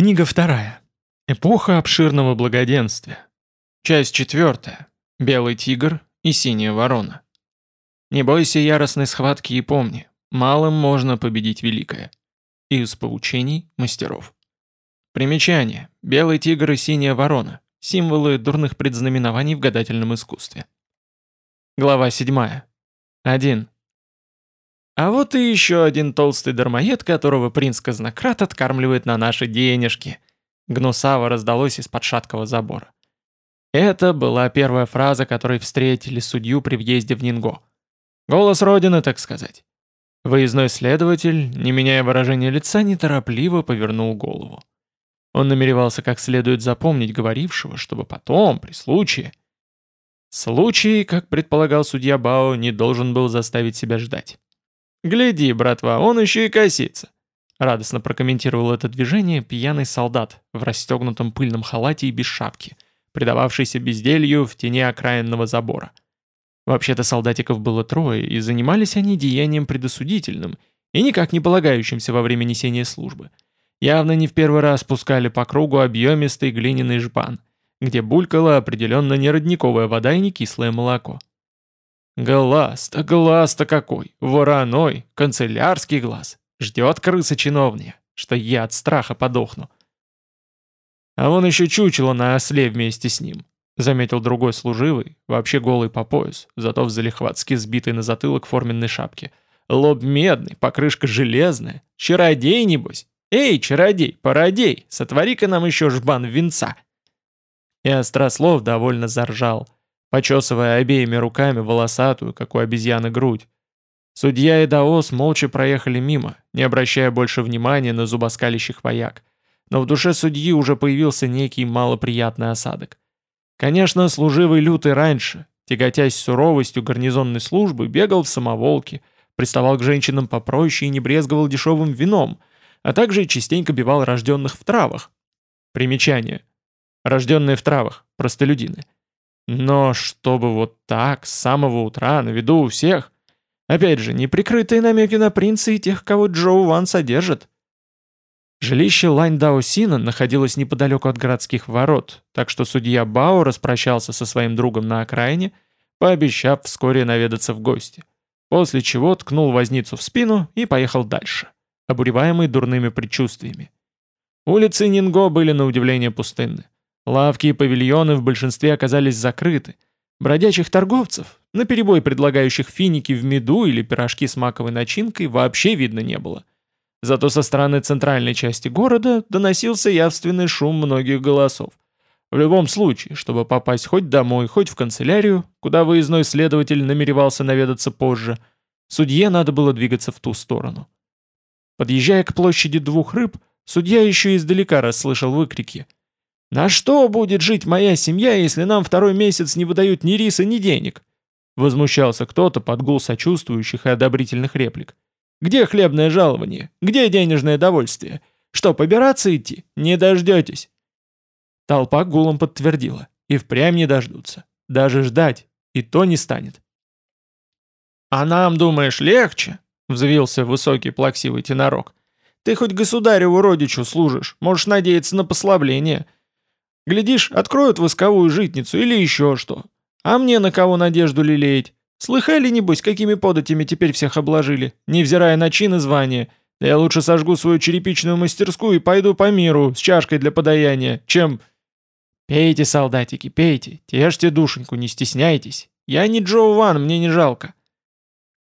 Книга вторая. Эпоха обширного благоденствия. Часть четвертая. Белый тигр и синяя ворона. Не бойся яростной схватки и помни, малым можно победить великое. Из поучений мастеров. Примечание. Белый тигр и синяя ворона. Символы дурных предзнаменований в гадательном искусстве. Глава 7. 1. А вот и еще один толстый дармоед, которого принц Казнократ откармливает на наши денежки. Гнусаво раздалось из-под шаткого забора. Это была первая фраза, которой встретили судью при въезде в Нинго. Голос Родины, так сказать. Выездной следователь, не меняя выражения лица, неторопливо повернул голову. Он намеревался как следует запомнить говорившего, чтобы потом, при случае... Случай, как предполагал судья Бао, не должен был заставить себя ждать. «Гляди, братва, он еще и косится!» Радостно прокомментировал это движение пьяный солдат в расстегнутом пыльном халате и без шапки, предававшийся безделью в тени окраинного забора. Вообще-то солдатиков было трое, и занимались они деянием предосудительным и никак не полагающимся во время несения службы. Явно не в первый раз пускали по кругу объемистый глиняный жбан, где булькала определенно не родниковая вода и не кислое молоко. Глаз-то, глаз-то какой! Вороной, канцелярский глаз. Ждет крыса чиновния, что я от страха подохну. А вон еще чучело на осле вместе с ним, заметил другой служивый, вообще голый по пояс, зато в залихватски сбитый на затылок форменной шапки. Лоб медный, покрышка железная. Чародей, небось? Эй, чародей, породей, сотвори-ка нам еще жбан венца. И Острослов довольно заржал — почесывая обеими руками волосатую, как у обезьяны, грудь. Судья и Даос молча проехали мимо, не обращая больше внимания на зубоскалящих вояк. Но в душе судьи уже появился некий малоприятный осадок. Конечно, служивый лютый раньше, тяготясь суровостью гарнизонной службы, бегал в самоволке, приставал к женщинам попроще и не брезговал дешевым вином, а также частенько бивал рожденных в травах. Примечание. Рожденные в травах, простолюдины – но чтобы вот так, с самого утра, на виду у всех... Опять же, неприкрытые намеки на принца и тех, кого Джоу Ван содержит. Жилище Лань Дао Сина находилось неподалеку от городских ворот, так что судья Бао распрощался со своим другом на окраине, пообещав вскоре наведаться в гости, после чего ткнул возницу в спину и поехал дальше, обуреваемый дурными предчувствиями. Улицы Нинго были на удивление пустынны. Лавки и павильоны в большинстве оказались закрыты. Бродячих торговцев, наперебой предлагающих финики в меду или пирожки с маковой начинкой, вообще видно не было. Зато со стороны центральной части города доносился явственный шум многих голосов. В любом случае, чтобы попасть хоть домой, хоть в канцелярию, куда выездной следователь намеревался наведаться позже, судье надо было двигаться в ту сторону. Подъезжая к площади двух рыб, судья еще издалека расслышал выкрики – «На что будет жить моя семья, если нам второй месяц не выдают ни риса, ни денег?» Возмущался кто-то под гул сочувствующих и одобрительных реплик. «Где хлебное жалование? Где денежное довольствие? Что, побираться идти? Не дождетесь!» Толпа гулом подтвердила. И впрямь не дождутся. Даже ждать. И то не станет. «А нам, думаешь, легче?» — взвился высокий плаксивый тенорок. «Ты хоть государеву родичу служишь, можешь надеяться на послабление». Глядишь, откроют восковую житницу или еще что. А мне на кого надежду лелеять? Слыхали, небось, какими податями теперь всех обложили, невзирая на чин и звание? Да я лучше сожгу свою черепичную мастерскую и пойду по миру с чашкой для подаяния, чем... Пейте, солдатики, пейте, тешьте душеньку, не стесняйтесь. Я не Джо Ван, мне не жалко.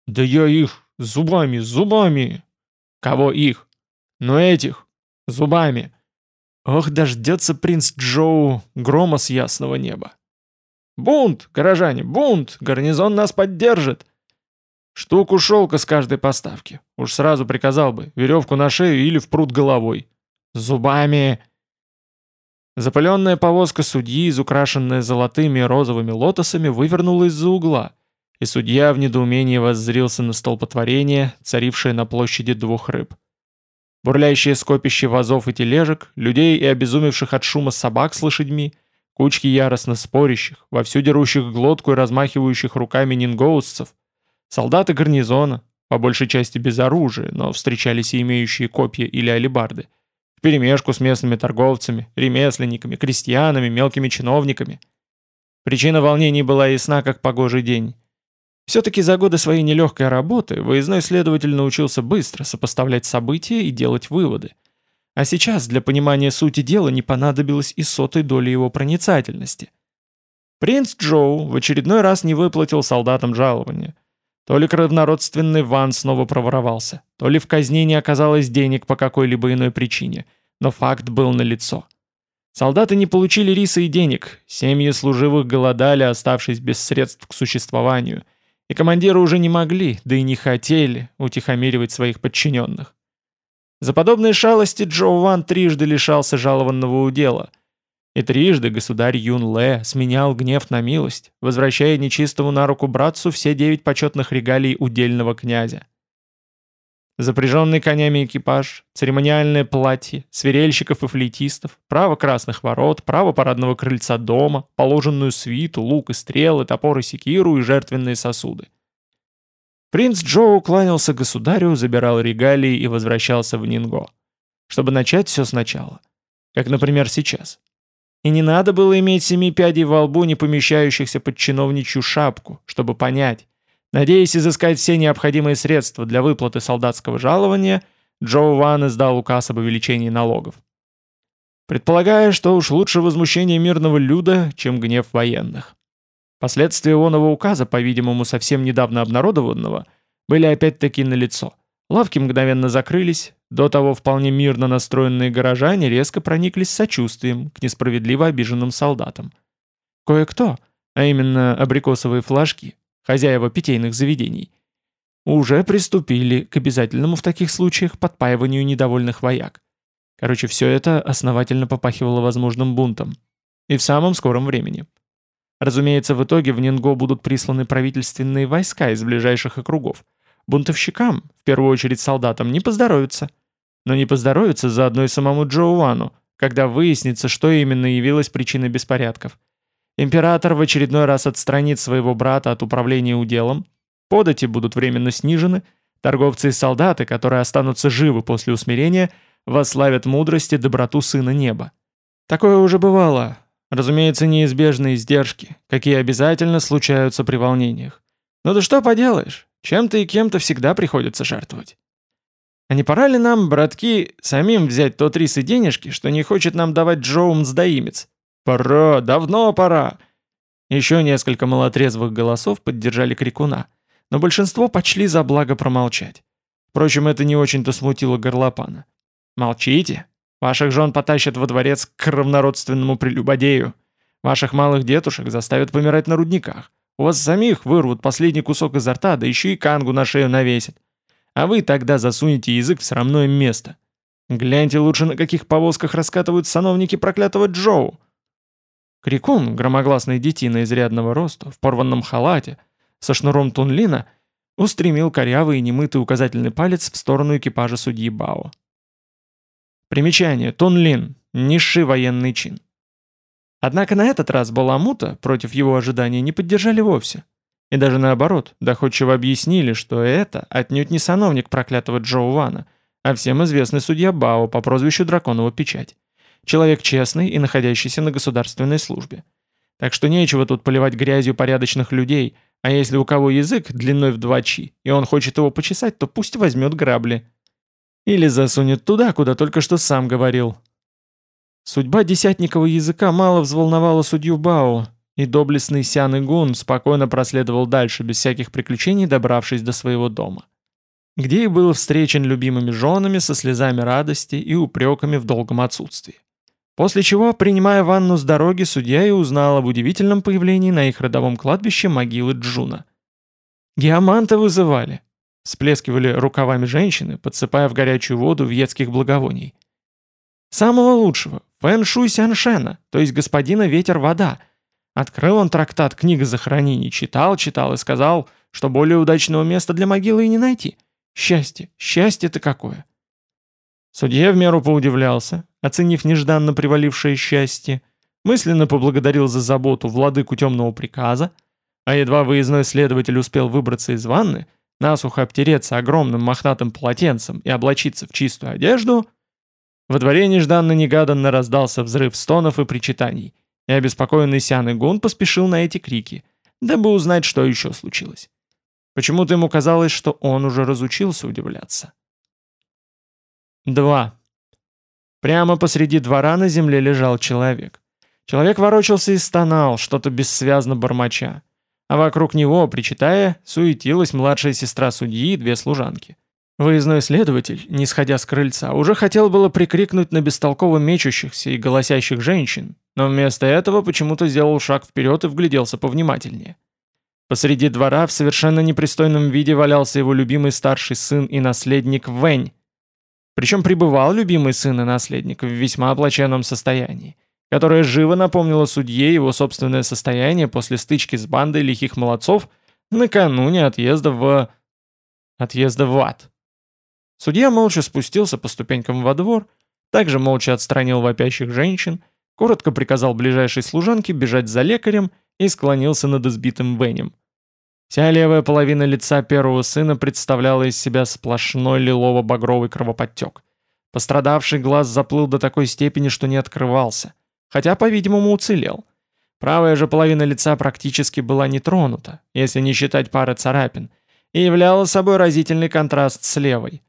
Да я их зубами, зубами. Кого их? Ну этих, зубами. Ох, дождется принц Джоу грома с ясного неба. «Бунт, горожане, бунт! Гарнизон нас поддержит!» «Штуку шелка с каждой поставки. Уж сразу приказал бы, веревку на шею или в пруд головой. Зубами!» Запыленная повозка судьи, изукрашенная золотыми и розовыми лотосами, вывернула из-за угла, и судья в недоумении воззрился на столпотворение, царившее на площади двух рыб. Бурлящее скопище вазов и тележек, людей и обезумевших от шума собак с лошадьми, кучки яростно спорящих, вовсю дерущих глотку и размахивающих руками нингоусцев, солдаты гарнизона, по большей части без оружия, но встречались и имеющие копья или алебарды, вперемешку с местными торговцами, ремесленниками, крестьянами, мелкими чиновниками. Причина волнений была ясна, как погожий день. Все-таки за годы своей нелегкой работы выездной следователь научился быстро сопоставлять события и делать выводы. А сейчас для понимания сути дела не понадобилось и сотой доли его проницательности. Принц Джоу в очередной раз не выплатил солдатам жалования. То ли кровнородственный Ван снова проворовался, то ли в казне не оказалось денег по какой-либо иной причине, но факт был налицо. Солдаты не получили риса и денег, семьи служивых голодали, оставшись без средств к существованию – и командиры уже не могли, да и не хотели, утихомиривать своих подчиненных. За подобные шалости Джоу Ван трижды лишался жалованного удела. И трижды государь Юн Лэ сменял гнев на милость, возвращая нечистому на руку братцу все девять почетных регалий удельного князя. Запряженный конями экипаж, церемониальное платье, свирельщиков и флейтистов, право красных ворот, право парадного крыльца дома, положенную свиту, лук и стрелы, топор и секиру и жертвенные сосуды. Принц Джоу кланялся государю, забирал регалии и возвращался в Нинго, чтобы начать все сначала, как, например, сейчас. И не надо было иметь семи пядей во лбу, не помещающихся под чиновничью шапку, чтобы понять, Надеясь изыскать все необходимые средства для выплаты солдатского жалования, Джоу Ван издал указ об увеличении налогов. Предполагая, что уж лучше возмущение мирного люда, чем гнев военных. Последствия оного указа, по-видимому, совсем недавно обнародованного, были опять-таки налицо. Лавки мгновенно закрылись, до того вполне мирно настроенные горожане резко прониклись сочувствием к несправедливо обиженным солдатам. Кое-кто, а именно абрикосовые флажки, хозяева питейных заведений, уже приступили к обязательному в таких случаях подпаиванию недовольных вояк. Короче, все это основательно попахивало возможным бунтом. И в самом скором времени. Разумеется, в итоге в Нинго будут присланы правительственные войска из ближайших округов. Бунтовщикам, в первую очередь солдатам, не поздоровится. Но не поздоровится заодно и самому Джоуану, когда выяснится, что именно явилось причиной беспорядков. Император в очередной раз отстранит своего брата от управления уделом, подати будут временно снижены, торговцы и солдаты, которые останутся живы после усмирения, восславят мудрость и доброту Сына Неба. Такое уже бывало. Разумеется, неизбежные издержки, какие обязательно случаются при волнениях. Но да что поделаешь, чем-то и кем-то всегда приходится жертвовать. А не пора ли нам, братки, самим взять тот рис и денежки, что не хочет нам давать Джоумс-доимец? «Пора, давно пора!» Еще несколько малотрезвых голосов поддержали крикуна, но большинство почли за благо промолчать. Впрочем, это не очень-то смутило горлопана. «Молчите! Ваших жен потащат во дворец к равнородственному прелюбодею. Ваших малых детушек заставят помирать на рудниках. У вас самих вырвут последний кусок изо рта, да еще и кангу на шею навесят. А вы тогда засунете язык в срамное место. Гляньте лучше, на каких повозках раскатывают сановники проклятого Джоу. Крикун, громогласный детина изрядного роста, в порванном халате, со шнуром тунлина, устремил корявый и немытый указательный палец в сторону экипажа судьи Бао. Примечание. Тунлин. Низший военный чин. Однако на этот раз Баламута против его ожидания не поддержали вовсе. И даже наоборот, доходчиво объяснили, что это отнюдь не сановник проклятого Джоу Вана, а всем известный судья Бао по прозвищу Драконова Печать. Человек честный и находящийся на государственной службе. Так что нечего тут поливать грязью порядочных людей, а если у кого язык длиной в два чи, и он хочет его почесать, то пусть возьмет грабли. Или засунет туда, куда только что сам говорил. Судьба десятникового языка мало взволновала судью Бао, и доблестный Сян Игун спокойно проследовал дальше, без всяких приключений, добравшись до своего дома. Где и был встречен любимыми женами со слезами радости и упреками в долгом отсутствии. После чего, принимая ванну с дороги, судья и узнал об удивительном появлении на их родовом кладбище могилы Джуна. «Геоманта вызывали», — всплескивали рукавами женщины, подсыпая в горячую воду вьетских благовоний. «Самого лучшего, Фэн Шуй Сяньшэна, то есть господина Ветер-Вода. Открыл он трактат «Книга захоронений», читал, читал и сказал, что более удачного места для могилы и не найти. Счастье, счастье-то какое!» Судья в меру поудивлялся, оценив нежданно привалившее счастье, мысленно поблагодарил за заботу владыку темного приказа, а едва выездной следователь успел выбраться из ванны, насухо обтереться огромным мохнатым полотенцем и облачиться в чистую одежду, Во дворе нежданно-негаданно раздался взрыв стонов и причитаний, и обеспокоенный Сян Игун поспешил на эти крики, дабы узнать, что еще случилось. Почему-то ему казалось, что он уже разучился удивляться. 2. Прямо посреди двора на земле лежал человек. Человек ворочался и стонал, что-то бессвязно бормоча. А вокруг него, причитая, суетилась младшая сестра судьи и две служанки. Выездной следователь, не сходя с крыльца, уже хотел было прикрикнуть на бестолково мечущихся и голосящих женщин, но вместо этого почему-то сделал шаг вперед и вгляделся повнимательнее. Посреди двора в совершенно непристойном виде валялся его любимый старший сын и наследник Вэнь. Причем пребывал любимый сын и наследник в весьма оплаченном состоянии, которое живо напомнило судье его собственное состояние после стычки с бандой лихих молодцов накануне отъезда в... отъезда в ад. Судья молча спустился по ступенькам во двор, также молча отстранил вопящих женщин, коротко приказал ближайшей служанке бежать за лекарем и склонился над избитым Венем. Вся левая половина лица первого сына представляла из себя сплошной лилово-багровый кровоподтек. Пострадавший глаз заплыл до такой степени, что не открывался, хотя, по-видимому, уцелел. Правая же половина лица практически была не тронута, если не считать пары царапин, и являла собой разительный контраст с левой.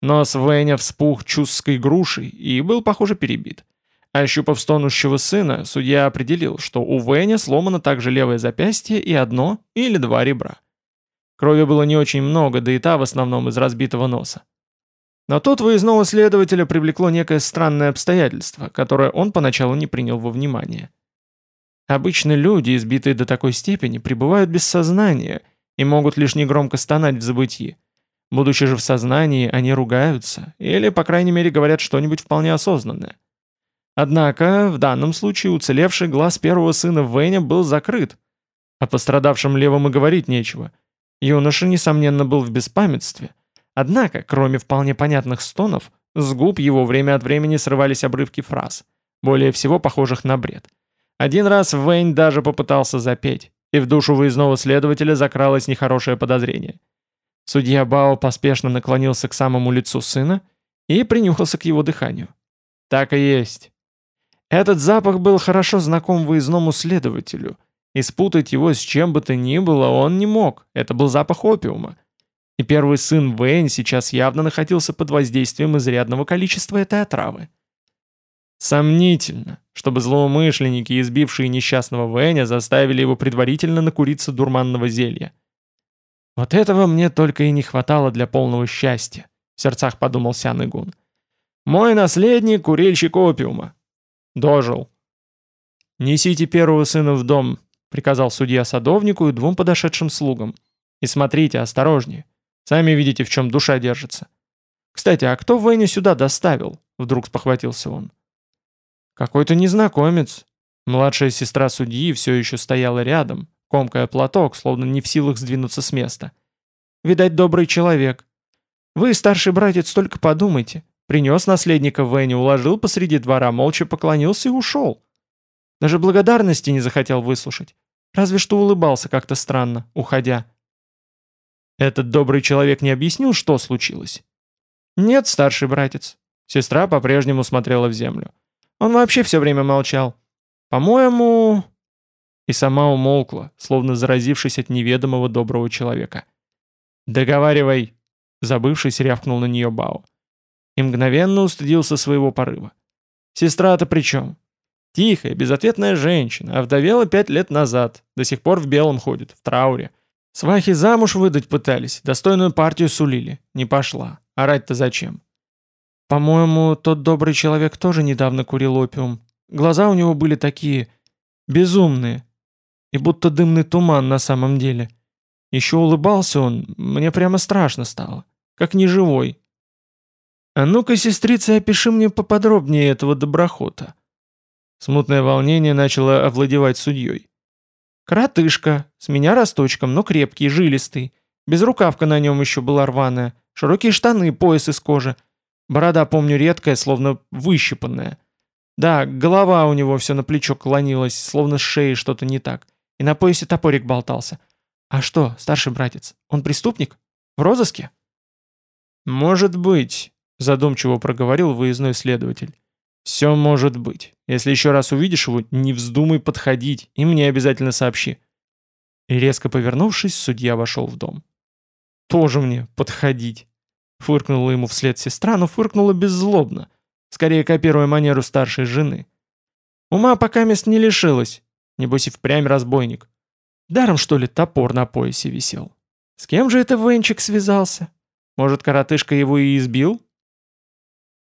Нос Веня вспух чувской грушей и был, похоже, перебит. Ощупав стонущего сына, судья определил, что у Веня сломано также левое запястье и одно или два ребра. Крови было не очень много, да и та в основном из разбитого носа. Но тут выездного следователя привлекло некое странное обстоятельство, которое он поначалу не принял во внимание. Обычно люди, избитые до такой степени, пребывают без сознания и могут лишь негромко стонать в забытии. Будучи же в сознании, они ругаются, или, по крайней мере, говорят что-нибудь вполне осознанное. Однако, в данном случае уцелевший глаз первого сына Вэня был закрыт. О пострадавшем левом и говорить нечего. Юноша, несомненно, был в беспамятстве. Однако, кроме вполне понятных стонов, с губ его время от времени срывались обрывки фраз, более всего похожих на бред. Один раз Вэйн даже попытался запеть, и в душу выездного следователя закралось нехорошее подозрение – Судья Бао поспешно наклонился к самому лицу сына и принюхался к его дыханию. Так и есть. Этот запах был хорошо знаком выездному следователю, и спутать его с чем бы то ни было он не мог, это был запах опиума. И первый сын Вэйн сейчас явно находился под воздействием изрядного количества этой отравы. Сомнительно, чтобы злоумышленники, избившие несчастного Вэня, заставили его предварительно накуриться дурманного зелья. «Вот этого мне только и не хватало для полного счастья», — в сердцах подумал Сян Игун. «Мой наследник — курильщик опиума. Дожил». «Несите первого сына в дом», — приказал судья садовнику и двум подошедшим слугам. «И смотрите, осторожнее. Сами видите, в чем душа держится». «Кстати, а кто Вэня сюда доставил?» — вдруг спохватился он. «Какой-то незнакомец». Младшая сестра судьи все еще стояла рядом, комкая платок, словно не в силах сдвинуться с места. «Видать, добрый человек. Вы, старший братец, только подумайте. Принес наследника Венни, уложил посреди двора, молча поклонился и ушел. Даже благодарности не захотел выслушать. Разве что улыбался как-то странно, уходя. Этот добрый человек не объяснил, что случилось? Нет, старший братец. Сестра по-прежнему смотрела в землю. Он вообще все время молчал. По-моему, и сама умолкла, словно заразившись от неведомого доброго человека. «Договаривай!» — забывшись, рявкнул на нее Бао. И мгновенно устыдился своего порыва. «Сестра-то при чем?» Тихая, безответная женщина, овдовела пять лет назад, до сих пор в белом ходит, в трауре. Свахи замуж выдать пытались, достойную партию сулили. Не пошла. Орать-то зачем? По-моему, тот добрый человек тоже недавно курил опиум. Глаза у него были такие... безумные и будто дымный туман на самом деле. Еще улыбался он, мне прямо страшно стало, как неживой. «А ну-ка, сестрица, опиши мне поподробнее этого доброхота». Смутное волнение начало овладевать судьей. «Коротышка, с меня росточком, но крепкий, жилистый. Безрукавка на нем еще была рваная, широкие штаны, пояс из кожи. Борода, помню, редкая, словно выщипанная. Да, голова у него все на плечо клонилась, словно с шеей что-то не так. И на поясе топорик болтался. А что, старший братец, он преступник? В розыске? Может быть, задумчиво проговорил выездной следователь. «Все может быть. Если еще раз увидишь его, не вздумай подходить, и мне обязательно сообщи». И резко повернувшись, судья вошел в дом. «Тоже мне подходить!» Фыркнула ему вслед сестра, но фыркнула беззлобно, скорее копируя манеру старшей жены. Ума пока мест не лишилась, небось и впрямь разбойник. Даром, что ли, топор на поясе висел. С кем же это Венчик связался? Может, коротышка его и избил?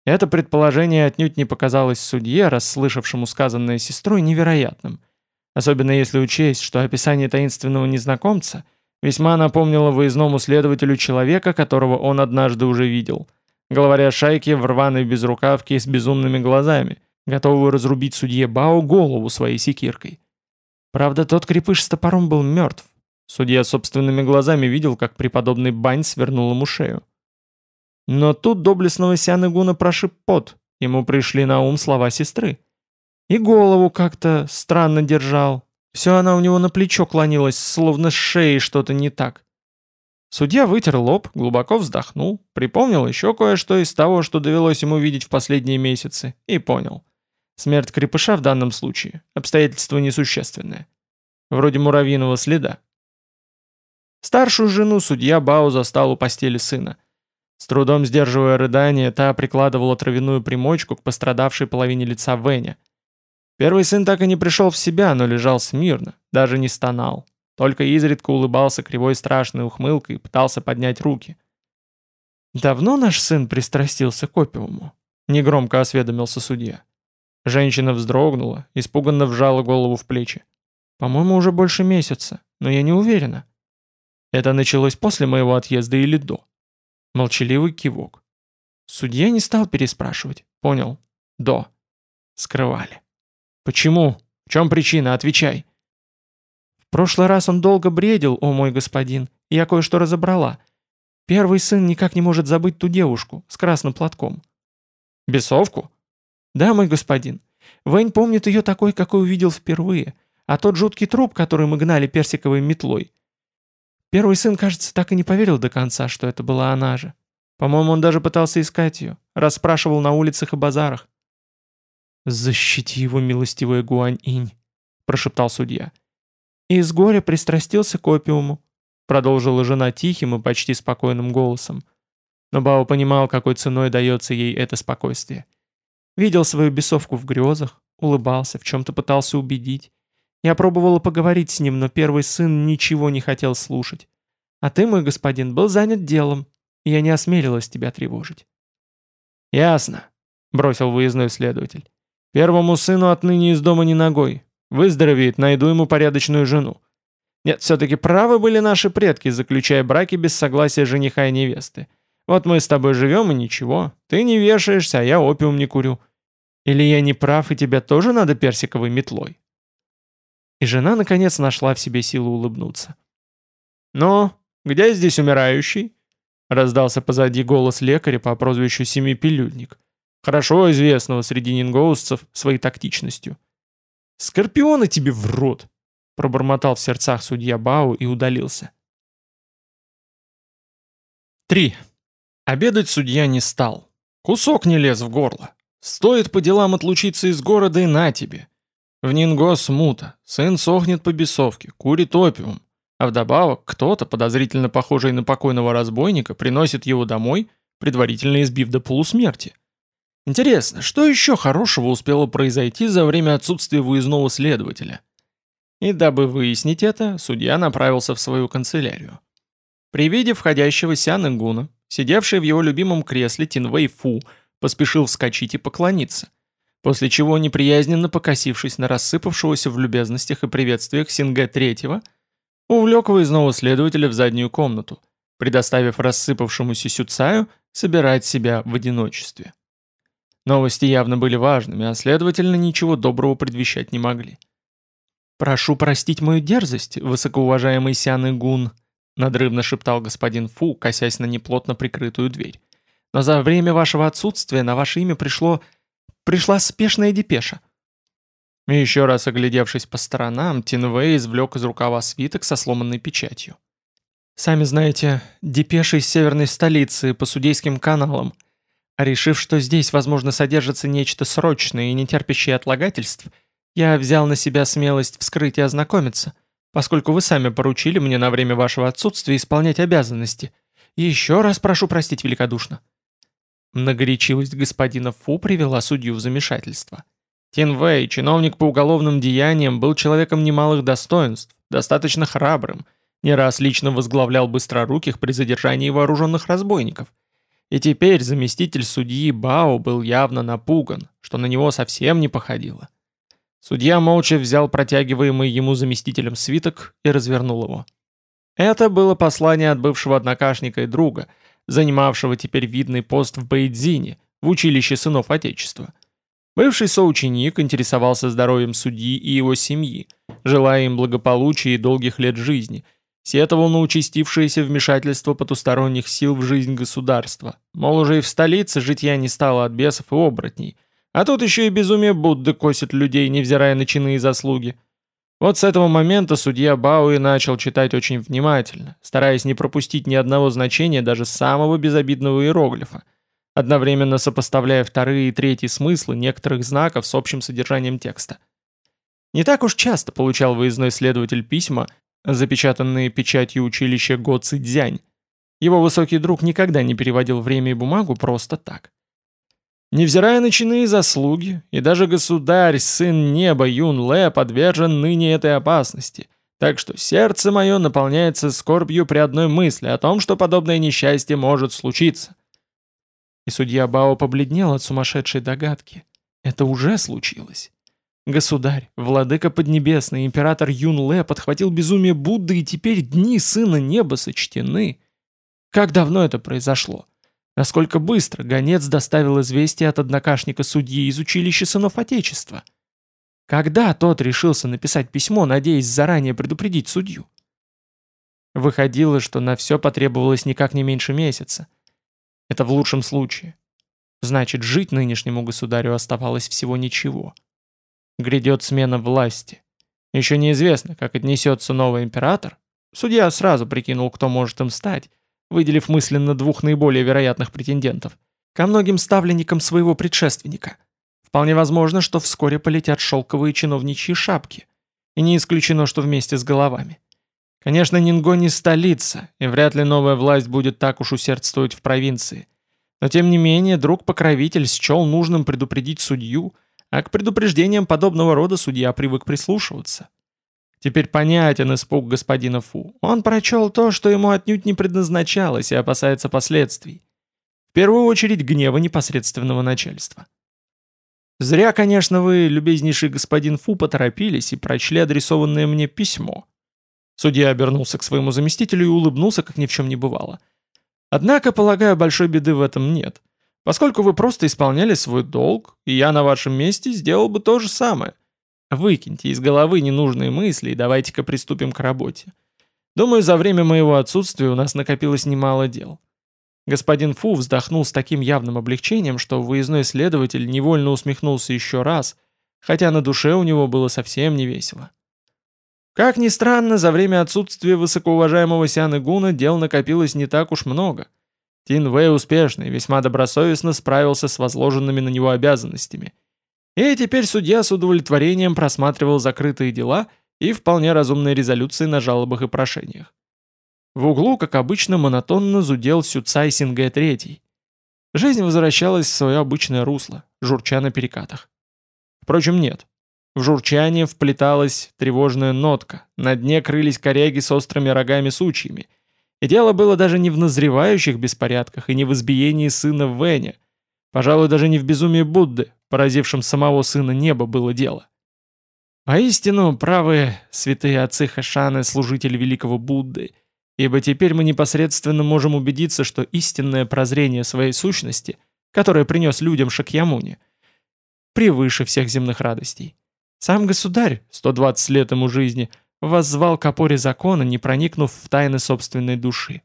Это предположение отнюдь не показалось судье, расслышавшему сказанное сестрой, невероятным. Особенно если учесть, что описание таинственного незнакомца весьма напомнило выездному следователю человека, которого он однажды уже видел. Главаря шайки в рваной безрукавке с безумными глазами, готового разрубить судье Бао голову своей секиркой. Правда, тот крепыш с топором был мертв. Судья собственными глазами видел, как преподобный Бань свернул ему шею. Но тут доблестного Сяны прошиб пот, ему пришли на ум слова сестры. И голову как-то странно держал. Все она у него на плечо клонилась, словно с шеей что-то не так. Судья вытер лоб, глубоко вздохнул, припомнил еще кое-что из того, что довелось ему видеть в последние месяцы, и понял. Смерть крепыша в данном случае – обстоятельство несущественное. Вроде муравьиного следа. Старшую жену судья Бао застал у постели сына – с трудом сдерживая рыдание, та прикладывала травяную примочку к пострадавшей половине лица Веня. Первый сын так и не пришел в себя, но лежал смирно, даже не стонал. Только изредка улыбался кривой страшной ухмылкой и пытался поднять руки. «Давно наш сын пристрастился к опиуму?» — негромко осведомился судья. Женщина вздрогнула, испуганно вжала голову в плечи. «По-моему, уже больше месяца, но я не уверена». «Это началось после моего отъезда или до?» Молчаливый кивок. Судья не стал переспрашивать. Понял. До. Скрывали. Почему? В чем причина? Отвечай. В прошлый раз он долго бредил, о мой господин, я кое-что разобрала. Первый сын никак не может забыть ту девушку с красным платком. Бесовку? Да, мой господин. Вэнь помнит ее такой, какой увидел впервые, а тот жуткий труп, который мы гнали персиковой метлой, Первый сын, кажется, так и не поверил до конца, что это была она же. По-моему, он даже пытался искать ее, расспрашивал на улицах и базарах. «Защити его, милостивая Гуань-инь», — прошептал судья. «И из горя пристрастился к опиуму», — продолжила жена тихим и почти спокойным голосом. Но Бао понимал, какой ценой дается ей это спокойствие. Видел свою бесовку в грезах, улыбался, в чем-то пытался убедить. Я пробовала поговорить с ним, но первый сын ничего не хотел слушать. А ты, мой господин, был занят делом, и я не осмелилась тебя тревожить». «Ясно», — бросил выездной следователь. «Первому сыну отныне из дома не ногой. Выздоровеет, найду ему порядочную жену. Нет, все-таки правы были наши предки, заключая браки без согласия жениха и невесты. Вот мы с тобой живем и ничего. Ты не вешаешься, а я опиум не курю. Или я не прав, и тебя тоже надо персиковой метлой?» И жена, наконец, нашла в себе силу улыбнуться. «Ну, где здесь умирающий?» Раздался позади голос лекаря по прозвищу Семипилюдник, хорошо известного среди нингоусцев своей тактичностью. «Скорпиона тебе в рот!» пробормотал в сердцах судья Бау и удалился. 3. Обедать судья не стал. Кусок не лез в горло. Стоит по делам отлучиться из города и на тебе. В Нинго смута, сын сохнет по бесовке, курит опиум, а вдобавок кто-то, подозрительно похожий на покойного разбойника, приносит его домой, предварительно избив до полусмерти. Интересно, что еще хорошего успело произойти за время отсутствия выездного следователя? И дабы выяснить это, судья направился в свою канцелярию. При виде входящего Сян Ингуна, сидевший в его любимом кресле Тинвей Фу, поспешил вскочить и поклониться после чего, неприязненно покосившись на рассыпавшегося в любезностях и приветствиях Синге Третьего, увлек выездного следователя в заднюю комнату, предоставив рассыпавшемуся Сюцаю собирать себя в одиночестве. Новости явно были важными, а следовательно, ничего доброго предвещать не могли. «Прошу простить мою дерзость, высокоуважаемый Сян Гун», надрывно шептал господин Фу, косясь на неплотно прикрытую дверь. «Но за время вашего отсутствия на ваше имя пришло Пришла спешная депеша». И еще раз оглядевшись по сторонам, Тинвей извлек из рукава свиток со сломанной печатью. «Сами знаете, депеша из северной столицы по судейским каналам. Решив, что здесь, возможно, содержится нечто срочное и не терпящее отлагательств, я взял на себя смелость вскрыть и ознакомиться, поскольку вы сами поручили мне на время вашего отсутствия исполнять обязанности. Еще раз прошу простить великодушно». Многоречивость господина Фу привела судью в замешательство. Тин Вэй, чиновник по уголовным деяниям, был человеком немалых достоинств, достаточно храбрым, не раз лично возглавлял быстроруких при задержании вооруженных разбойников. И теперь заместитель судьи Бао был явно напуган, что на него совсем не походило. Судья молча взял протягиваемый ему заместителем свиток и развернул его. Это было послание от бывшего однокашника и друга, занимавшего теперь видный пост в Бейдзине, в училище сынов Отечества. Бывший соученик интересовался здоровьем судьи и его семьи, желая им благополучия и долгих лет жизни, сетовал на участившееся вмешательство потусторонних сил в жизнь государства, мол, уже и в столице житья не стало от бесов и оборотней, а тут еще и безумие Будды косит людей, невзирая на чины и заслуги. Вот с этого момента судья Бауи начал читать очень внимательно, стараясь не пропустить ни одного значения даже самого безобидного иероглифа, одновременно сопоставляя вторые и третьи смыслы некоторых знаков с общим содержанием текста. Не так уж часто получал выездной следователь письма, запечатанные печатью училища Го Цидзянь. Его высокий друг никогда не переводил время и бумагу просто так. Невзирая на чины и заслуги, и даже государь, сын неба Юн Лэ подвержен ныне этой опасности, так что сердце мое наполняется скорбью при одной мысли о том, что подобное несчастье может случиться. И судья Бао побледнел от сумасшедшей догадки. Это уже случилось. Государь, владыка Поднебесный, император Юн Лэ подхватил безумие Будды, и теперь дни сына неба сочтены. Как давно это произошло? Насколько быстро гонец доставил известие от однокашника судьи из училища сынов Отечества? Когда тот решился написать письмо, надеясь заранее предупредить судью? Выходило, что на все потребовалось никак не меньше месяца. Это в лучшем случае. Значит, жить нынешнему государю оставалось всего ничего. Грядет смена власти. Еще неизвестно, как отнесется новый император. Судья сразу прикинул, кто может им стать, выделив мысленно двух наиболее вероятных претендентов, ко многим ставленникам своего предшественника. Вполне возможно, что вскоре полетят шелковые чиновничьи шапки, и не исключено, что вместе с головами. Конечно, Нинго не столица, и вряд ли новая власть будет так уж усердствовать в провинции. Но тем не менее, друг-покровитель счел нужным предупредить судью, а к предупреждениям подобного рода судья привык прислушиваться. Теперь понятен испуг господина Фу. Он прочел то, что ему отнюдь не предназначалось и опасается последствий. В первую очередь гнева непосредственного начальства. Зря, конечно, вы, любезнейший господин Фу, поторопились и прочли адресованное мне письмо. Судья обернулся к своему заместителю и улыбнулся, как ни в чем не бывало. Однако, полагаю, большой беды в этом нет. Поскольку вы просто исполняли свой долг, и я на вашем месте сделал бы то же самое – Выкиньте из головы ненужные мысли и давайте-ка приступим к работе. Думаю, за время моего отсутствия у нас накопилось немало дел. Господин Фу вздохнул с таким явным облегчением, что выездной следователь невольно усмехнулся еще раз, хотя на душе у него было совсем не весело. Как ни странно, за время отсутствия высокоуважаемого Сяны Гуна дел накопилось не так уж много. Тин Вэй успешный, весьма добросовестно справился с возложенными на него обязанностями – и теперь судья с удовлетворением просматривал закрытые дела и вполне разумные резолюции на жалобах и прошениях. В углу, как обычно, монотонно зудел Сюцай Сингэ Третий. Жизнь возвращалась в свое обычное русло, журча на перекатах. Впрочем, нет. В журчание вплеталась тревожная нотка, на дне крылись коряги с острыми рогами-сучьями. И дело было даже не в назревающих беспорядках и не в избиении сына Вэня, пожалуй, даже не в безумии Будды, поразившим самого сына неба, было дело. Поистину, правы святые отцы Хашаны, служители великого Будды, ибо теперь мы непосредственно можем убедиться, что истинное прозрение своей сущности, которое принес людям Шакьямуни, превыше всех земных радостей. Сам государь, 120 лет ему жизни, воззвал к опоре закона, не проникнув в тайны собственной души.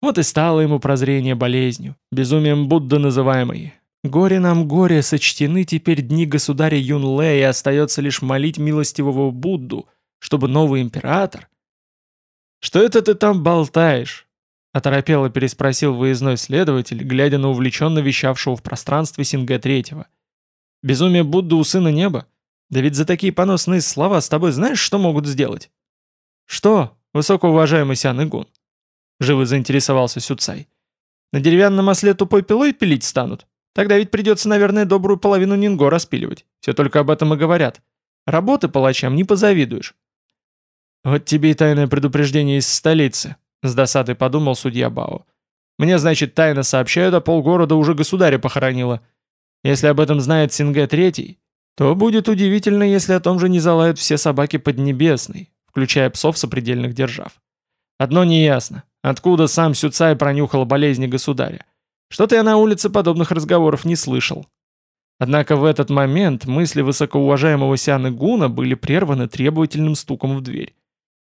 Вот и стало ему прозрение болезнью, безумием Будды называемой, Горе нам горе, сочтены теперь дни государя Юнле, и остается лишь молить милостивого Будду, чтобы новый император... «Что это ты там болтаешь?» оторопело переспросил выездной следователь, глядя на увлеченно вещавшего в пространстве Синге Третьего. «Безумие Будды у сына неба? Да ведь за такие поносные слова с тобой знаешь, что могут сделать?» «Что, высокоуважаемый Сян Игун?» Живо заинтересовался Сюцай. «На деревянном осле тупой пилой пилить станут? Тогда ведь придется, наверное, добрую половину Нинго распиливать. Все только об этом и говорят. Работы палачам не позавидуешь». «Вот тебе и тайное предупреждение из столицы», — с досадой подумал судья Бао. «Мне, значит, тайно сообщают, а полгорода уже государя похоронило. Если об этом знает Синге Третий, то будет удивительно, если о том же не залают все собаки Поднебесной, включая псов сопредельных держав. Одно неясно. Откуда сам Сюцай пронюхал болезни государя? Что-то я на улице подобных разговоров не слышал. Однако в этот момент мысли высокоуважаемого Сяны Гуна были прерваны требовательным стуком в дверь.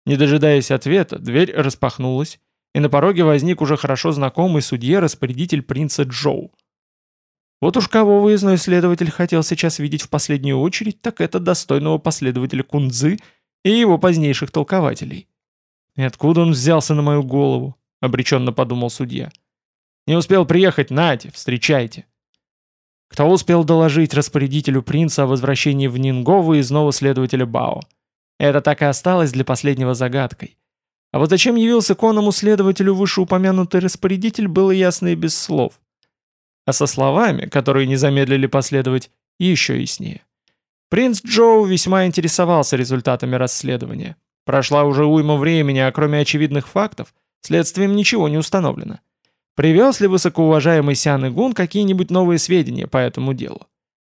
Не дожидаясь ответа, дверь распахнулась, и на пороге возник уже хорошо знакомый судье-распорядитель принца Джоу. Вот уж кого выездной следователь хотел сейчас видеть в последнюю очередь, так это достойного последователя Кунцзы и его позднейших толкователей. «И откуда он взялся на мою голову?» — обреченно подумал судья. «Не успел приехать, нате, встречайте». Кто успел доложить распорядителю принца о возвращении в Нинго выездного следователя Бао? Это так и осталось для последнего загадкой. А вот зачем явился конному следователю вышеупомянутый распорядитель, было ясно и без слов. А со словами, которые не замедлили последовать, еще яснее. Принц Джоу весьма интересовался результатами расследования. Прошла уже уйма времени, а кроме очевидных фактов, следствием ничего не установлено. Привез ли высокоуважаемый Сян Игун какие-нибудь новые сведения по этому делу?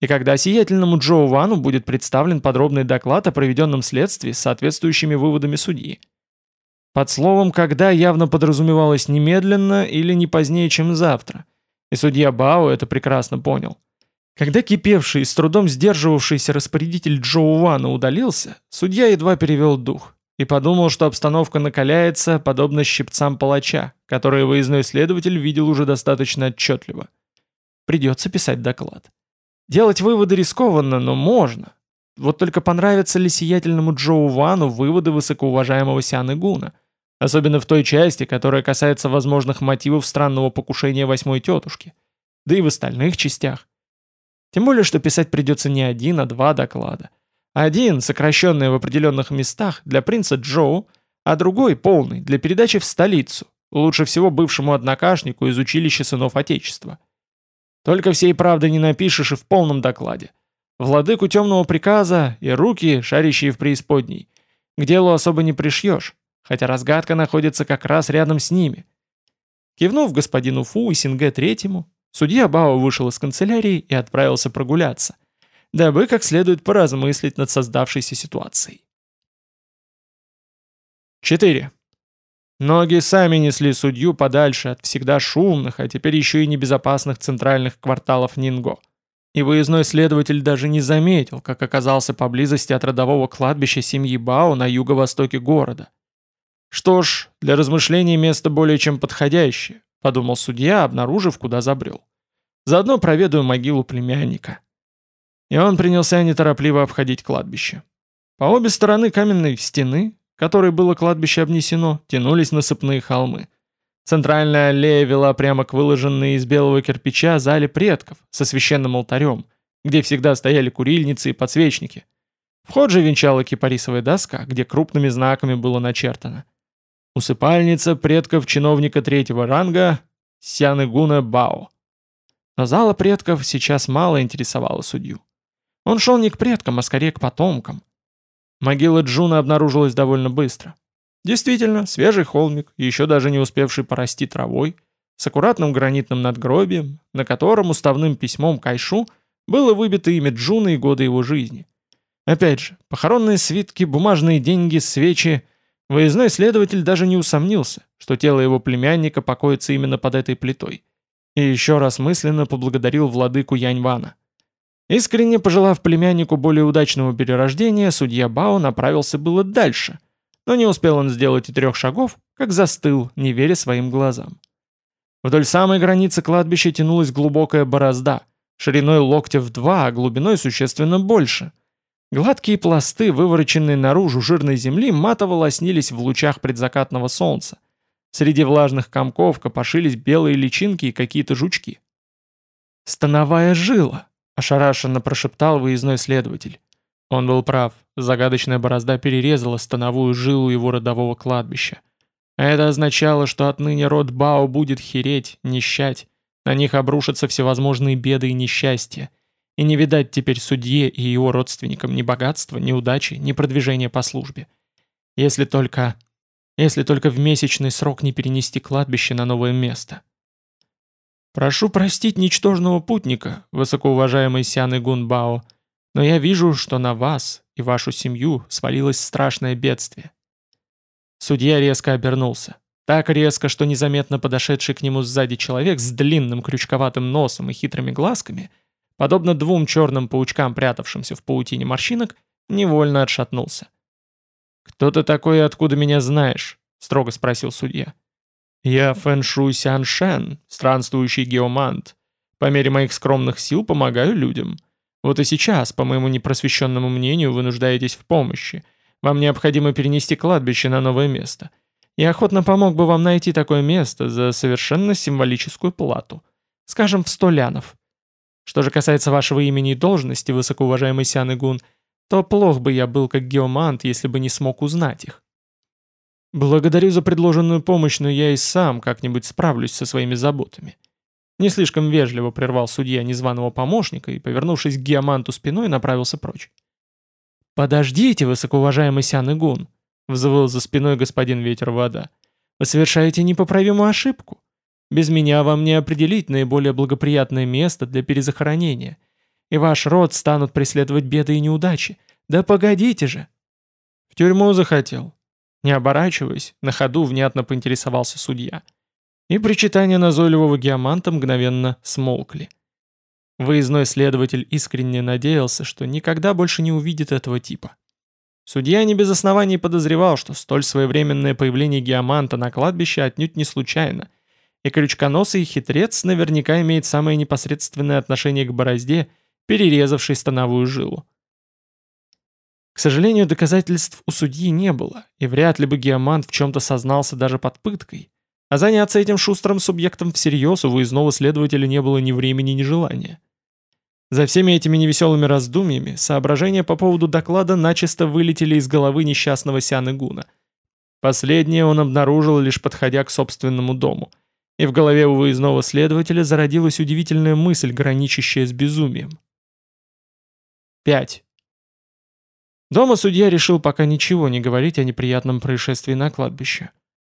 И когда сиятельному Джоу Вану будет представлен подробный доклад о проведенном следствии с соответствующими выводами судьи? Под словом «когда» явно подразумевалось немедленно или не позднее, чем завтра. И судья Бао это прекрасно понял. Когда кипевший и с трудом сдерживавшийся распорядитель Джоу Вана удалился, судья едва перевел дух и подумал, что обстановка накаляется, подобно щипцам палача, которые выездной следователь видел уже достаточно отчетливо. Придется писать доклад. Делать выводы рискованно, но можно. Вот только понравятся ли сиятельному Джоу Вану выводы высокоуважаемого Сяны Гуна, особенно в той части, которая касается возможных мотивов странного покушения восьмой тетушки, да и в остальных частях. Тем более, что писать придется не один, а два доклада. Один, сокращенный в определенных местах, для принца Джоу, а другой, полный, для передачи в столицу, лучше всего бывшему однокашнику из училища сынов Отечества. Только всей правды не напишешь и в полном докладе. Владыку темного приказа и руки, шарящие в преисподней. К делу особо не пришьешь, хотя разгадка находится как раз рядом с ними. Кивнув господину Фу и Синге Третьему, судья Бао вышел из канцелярии и отправился прогуляться – дабы как следует поразмыслить над создавшейся ситуацией. 4. Ноги сами несли судью подальше от всегда шумных, а теперь еще и небезопасных центральных кварталов Нинго. И выездной следователь даже не заметил, как оказался поблизости от родового кладбища семьи Бао на юго-востоке города. Что ж, для размышлений место более чем подходящее, подумал судья, обнаружив, куда забрел. Заодно проведаю могилу племянника. И он принялся неторопливо обходить кладбище. По обе стороны каменной стены, которой было кладбище обнесено, тянулись насыпные холмы. Центральная аллея вела прямо к выложенной из белого кирпича зале предков со священным алтарем, где всегда стояли курильницы и подсвечники. Вход же венчала кипарисовая доска, где крупными знаками было начертано. Усыпальница предков чиновника третьего ранга Сяныгуна Бао. Но зала предков сейчас мало интересовала судью. Он шел не к предкам, а скорее к потомкам. Могила Джуна обнаружилась довольно быстро. Действительно, свежий холмик, еще даже не успевший порасти травой, с аккуратным гранитным надгробием, на котором уставным письмом Кайшу было выбито имя Джуна и годы его жизни. Опять же, похоронные свитки, бумажные деньги, свечи. Выездной следователь даже не усомнился, что тело его племянника покоится именно под этой плитой. И еще раз мысленно поблагодарил владыку Яньвана. Искренне пожелав племяннику более удачного перерождения, судья Бао направился было дальше, но не успел он сделать и трех шагов, как застыл, не веря своим глазам. Вдоль самой границы кладбища тянулась глубокая борозда, шириной локтя в два, а глубиной существенно больше. Гладкие пласты, вывороченные наружу жирной земли, матово лоснились в лучах предзакатного солнца. Среди влажных комков копошились белые личинки и какие-то жучки. «Становая жила!» – ошарашенно прошептал выездной следователь. Он был прав. Загадочная борозда перерезала становую жилу его родового кладбища. А это означало, что отныне род Бао будет хереть, нищать. На них обрушатся всевозможные беды и несчастья. И не видать теперь судье и его родственникам ни богатства, ни удачи, ни продвижения по службе. Если только... Если только в месячный срок не перенести кладбище на новое место. «Прошу простить ничтожного путника, высокоуважаемый Сян Игун Бао», но я вижу, что на вас и вашу семью свалилось страшное бедствие». Судья резко обернулся. Так резко, что незаметно подошедший к нему сзади человек с длинным крючковатым носом и хитрыми глазками, подобно двум черным паучкам, прятавшимся в паутине морщинок, невольно отшатнулся. «Кто ты такой и откуда меня знаешь?» — строго спросил судья. «Я Фэн Шуй Сян Шен, странствующий геомант. По мере моих скромных сил помогаю людям. Вот и сейчас, по моему непросвещенному мнению, вы нуждаетесь в помощи. Вам необходимо перенести кладбище на новое место. Я охотно помог бы вам найти такое место за совершенно символическую плату. Скажем, в сто лянов. Что же касается вашего имени и должности, высокоуважаемый Сян Игун, то плох бы я был как геомант, если бы не смог узнать их. Благодарю за предложенную помощь, но я и сам как-нибудь справлюсь со своими заботами. Не слишком вежливо прервал судья незваного помощника и, повернувшись к геоманту спиной, направился прочь. «Подождите, высокоуважаемый Сян Игун!» — взвыл за спиной господин Ветер-Вода. «Вы совершаете непоправимую ошибку. Без меня вам не определить наиболее благоприятное место для перезахоронения, и ваш род станут преследовать беды и неудачи. Да погодите же!» «В тюрьму захотел». Не оборачиваясь, на ходу внятно поинтересовался судья. — и причитания назойливого геоманта мгновенно смолкли. Выездной следователь искренне надеялся, что никогда больше не увидит этого типа. Судья не без оснований подозревал, что столь своевременное появление геоманта на кладбище отнюдь не случайно, и крючконосый хитрец наверняка имеет самое непосредственное отношение к борозде, перерезавшей становую жилу. К сожалению, доказательств у судьи не было, и вряд ли бы геомант в чем-то сознался даже под пыткой. А заняться этим шустрым субъектом всерьез у выездного следователя не было ни времени, ни желания. За всеми этими невеселыми раздумьями соображения по поводу доклада начисто вылетели из головы несчастного Сяны Гуна. Последнее он обнаружил, лишь подходя к собственному дому. И в голове у выездного следователя зародилась удивительная мысль, граничащая с безумием. 5. Дома судья решил пока ничего не говорить о неприятном происшествии на кладбище.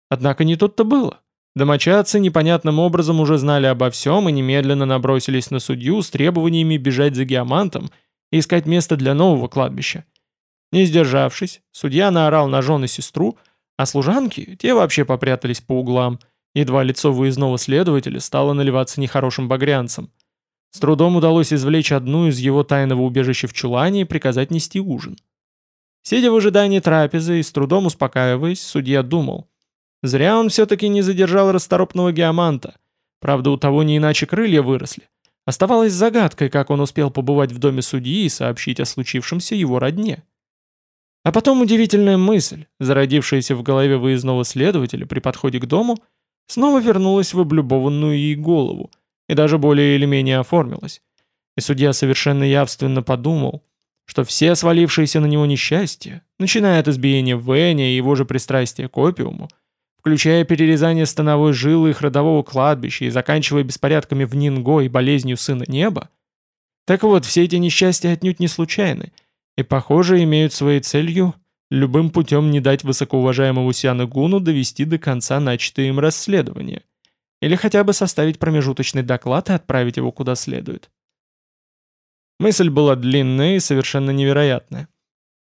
Однако не тут-то было. Домочадцы непонятным образом уже знали обо всем и немедленно набросились на судью с требованиями бежать за геомантом и искать место для нового кладбища. Не сдержавшись, судья наорал на жены сестру, а служанки, те вообще попрятались по углам, едва лицо выездного следователя стало наливаться нехорошим багрянцем. С трудом удалось извлечь одну из его тайного убежища в чулане и приказать нести ужин. Сидя в ожидании трапезы и с трудом успокаиваясь, судья думал, Зря он все-таки не задержал расторопного геоманта. Правда, у того не иначе крылья выросли. Оставалось загадкой, как он успел побывать в доме судьи и сообщить о случившемся его родне. А потом удивительная мысль, зародившаяся в голове выездного следователя при подходе к дому, снова вернулась в облюбованную ей голову и даже более или менее оформилась. И судья совершенно явственно подумал, что все свалившиеся на него несчастья, начиная от избиения Веня и его же пристрастия к опиуму, включая перерезание становой жилы их родового кладбища и заканчивая беспорядками в Нинго и болезнью Сына Неба? Так вот, все эти несчастья отнюдь не случайны, и, похоже, имеют своей целью любым путем не дать высокоуважаемому Сиану Гуну довести до конца начатое им расследование, или хотя бы составить промежуточный доклад и отправить его куда следует. Мысль была длинная и совершенно невероятная.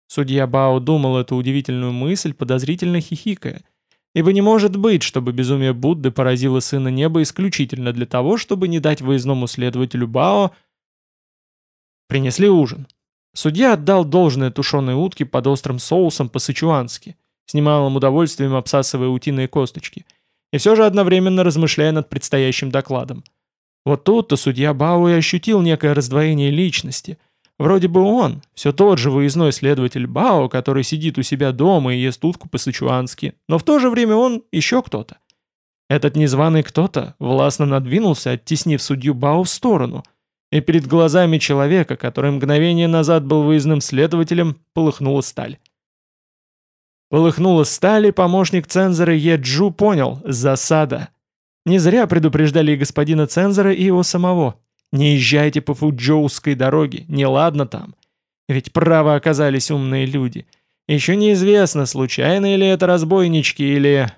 Судья Бао думал эту удивительную мысль, подозрительно хихикая – Ибо не может быть, чтобы безумие Будды поразило сына неба исключительно для того, чтобы не дать выездному следователю Бао... Принесли ужин. Судья отдал должное тушеной утке под острым соусом по-сычуански, с немалым удовольствием обсасывая утиные косточки, и все же одновременно размышляя над предстоящим докладом. Вот тут-то судья Бао и ощутил некое раздвоение личности, Вроде бы он, все тот же выездной следователь Бао, который сидит у себя дома и ест утку по-сычуански, но в то же время он еще кто-то. Этот незваный кто-то властно надвинулся, оттеснив судью Бао в сторону, и перед глазами человека, который мгновение назад был выездным следователем, полыхнула сталь. Полыхнула сталь, и помощник цензора Еджу понял – засада. Не зря предупреждали и господина цензора, и его самого. Не езжайте по Фуджоуской дороге, не ладно там. Ведь право оказались умные люди. Еще неизвестно, случайно ли это разбойнички или...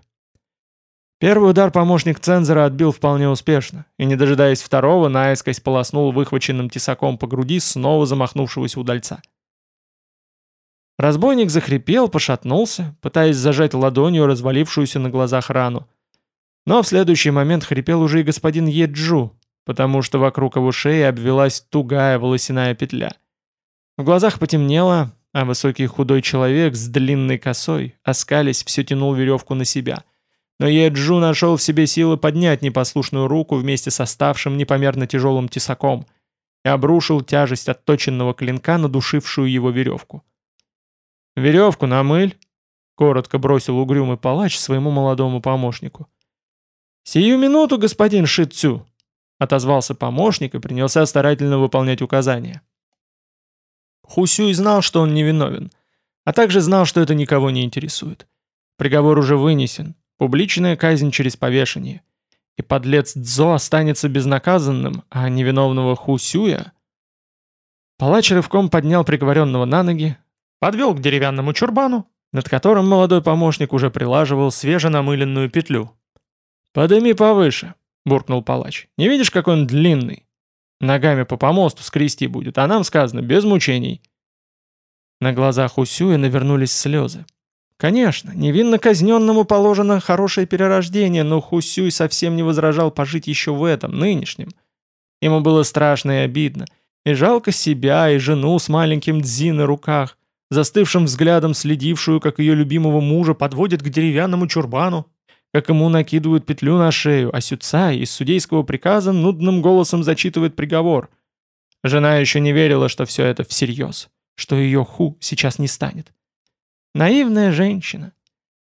Первый удар помощник цензора отбил вполне успешно, и, не дожидаясь второго, наискось полоснул выхваченным тесаком по груди снова замахнувшегося удальца. Разбойник захрипел, пошатнулся, пытаясь зажать ладонью развалившуюся на глазах рану. Но в следующий момент хрипел уже и господин Еджу, потому что вокруг его шеи обвелась тугая волосяная петля. В глазах потемнело, а высокий худой человек с длинной косой, оскались, все тянул веревку на себя — но Еджу нашел в себе силы поднять непослушную руку вместе с оставшим непомерно тяжелым тесаком и обрушил тяжесть отточенного клинка на душившую его веревку. «Веревку намыль!» — коротко бросил угрюмый палач своему молодому помощнику. «Сию минуту, господин Шицю!» — отозвался помощник и принялся старательно выполнять указания. Хусюй знал, что он невиновен, а также знал, что это никого не интересует. Приговор уже вынесен, Публичная казнь через повешение. И подлец Дзо останется безнаказанным, а невиновного Хусюя... Палач рывком поднял приговоренного на ноги, подвел к деревянному чурбану, над которым молодой помощник уже прилаживал свеженамыленную петлю. «Подыми повыше», — буркнул палач. «Не видишь, какой он длинный? Ногами по помосту скрести будет, а нам сказано, без мучений». На глазах Усюя навернулись слезы. Конечно, невинно казненному положено хорошее перерождение, но Хусюй совсем не возражал пожить еще в этом, нынешнем. Ему было страшно и обидно, и жалко себя, и жену с маленьким Дзи на руках, застывшим взглядом следившую, как ее любимого мужа подводят к деревянному чурбану, как ему накидывают петлю на шею, а Сюцай из судейского приказа нудным голосом зачитывает приговор. Жена еще не верила, что все это всерьез, что ее Ху сейчас не станет. Наивная женщина.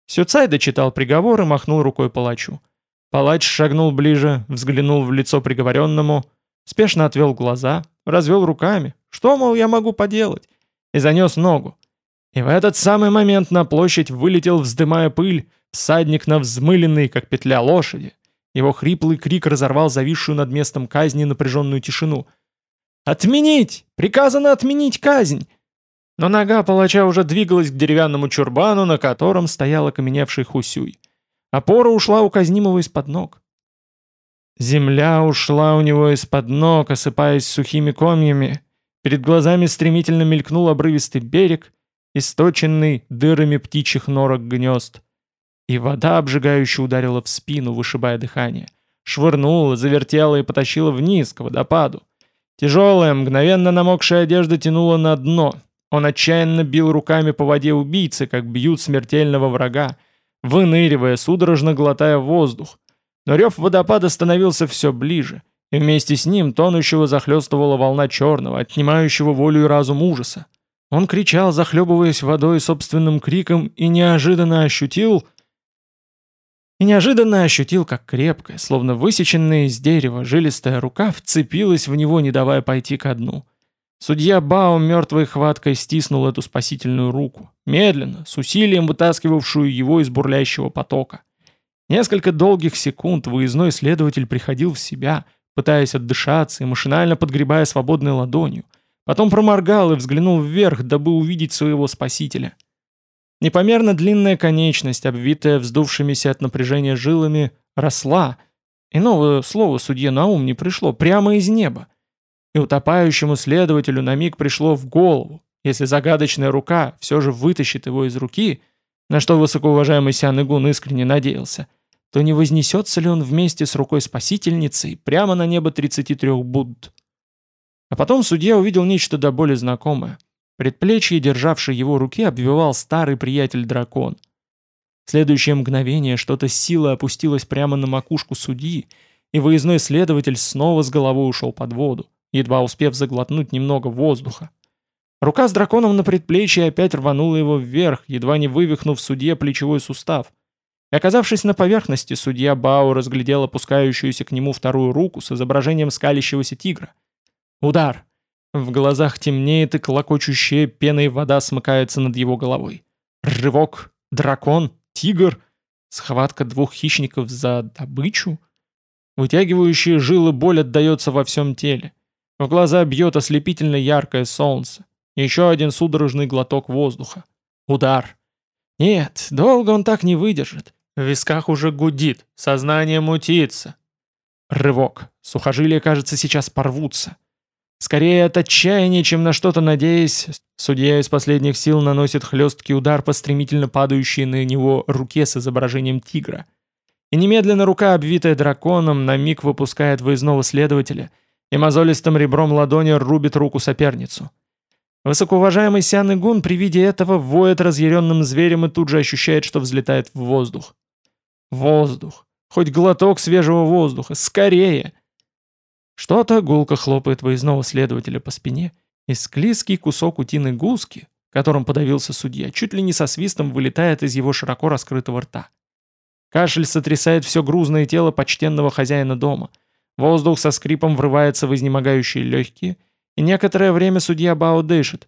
Сюцай дочитал приговор и махнул рукой палачу. Палач шагнул ближе, взглянул в лицо приговоренному, спешно отвел глаза, развел руками. Что, мол, я могу поделать? И занес ногу. И в этот самый момент на площадь вылетел, вздымая пыль, всадник на взмыленный, как петля лошади. Его хриплый крик разорвал зависшую над местом казни напряженную тишину. «Отменить! Приказано отменить казнь! Но нога палача уже двигалась к деревянному чурбану, на котором стоял окаменевший Хусюй. Опора ушла у казнимого из-под ног. Земля ушла у него из-под ног, осыпаясь сухими комьями. Перед глазами стремительно мелькнул обрывистый берег, источенный дырами птичьих норок гнезд. И вода обжигающе ударила в спину, вышибая дыхание. Швырнула, завертела и потащила вниз, к водопаду. Тяжелая, мгновенно намокшая одежда тянула на дно, он отчаянно бил руками по воде убийцы, как бьют смертельного врага, выныривая, судорожно глотая воздух. Но рев водопада становился все ближе, и вместе с ним тонущего захлестывала волна черного, отнимающего волю и разум ужаса. Он кричал, захлебываясь водой собственным криком, и неожиданно ощутил... И неожиданно ощутил, как крепкая, словно высеченная из дерева, жилистая рука вцепилась в него, не давая пойти ко дну. Судья Баум мертвой хваткой стиснул эту спасительную руку, медленно, с усилием вытаскивавшую его из бурлящего потока. Несколько долгих секунд выездной следователь приходил в себя, пытаясь отдышаться и машинально подгребая свободной ладонью. Потом проморгал и взглянул вверх, дабы увидеть своего спасителя. Непомерно длинная конечность, обвитая вздувшимися от напряжения жилами, росла. Иного слова судье на ум не пришло, прямо из неба и утопающему следователю на миг пришло в голову, если загадочная рука все же вытащит его из руки, на что высокоуважаемый Сян Игун искренне надеялся, то не вознесется ли он вместе с рукой спасительницей прямо на небо 33 Будд. А потом судья увидел нечто до боли знакомое. Предплечье, державшей его руки, обвивал старый приятель-дракон. В следующее мгновение что-то с силой опустилось прямо на макушку судьи, и выездной следователь снова с головой ушел под воду едва успев заглотнуть немного воздуха. Рука с драконом на предплечье опять рванула его вверх, едва не вывихнув судье плечевой сустав. И оказавшись на поверхности, судья Бао разглядел опускающуюся к нему вторую руку с изображением скалящегося тигра. Удар. В глазах темнеет и клокочущая пеной вода смыкается над его головой. Рывок. Дракон. Тигр. Схватка двух хищников за добычу. Вытягивающие жилы боль отдается во всем теле. В глаза бьет ослепительно яркое солнце. Еще один судорожный глоток воздуха. Удар. Нет, долго он так не выдержит. В висках уже гудит, сознание мутится. Рывок. Сухожилия, кажется, сейчас порвутся. Скорее от отчаяния, чем на что-то надеясь, судья из последних сил наносит хлесткий удар по стремительно падающей на него руке с изображением тигра. И немедленно рука, обвитая драконом, на миг выпускает выездного следователя и мозолистым ребром ладони рубит руку соперницу. Высокоуважаемый Сян Игун при виде этого воет разъяренным зверем и тут же ощущает, что взлетает в воздух. Воздух. Хоть глоток свежего воздуха. Скорее. Что-то гулко хлопает выездного следователя по спине, и склизкий кусок утиной гуски, которым подавился судья, чуть ли не со свистом вылетает из его широко раскрытого рта. Кашель сотрясает все грузное тело почтенного хозяина дома. Воздух со скрипом врывается в изнемогающие легкие, и некоторое время судья Бао дышит.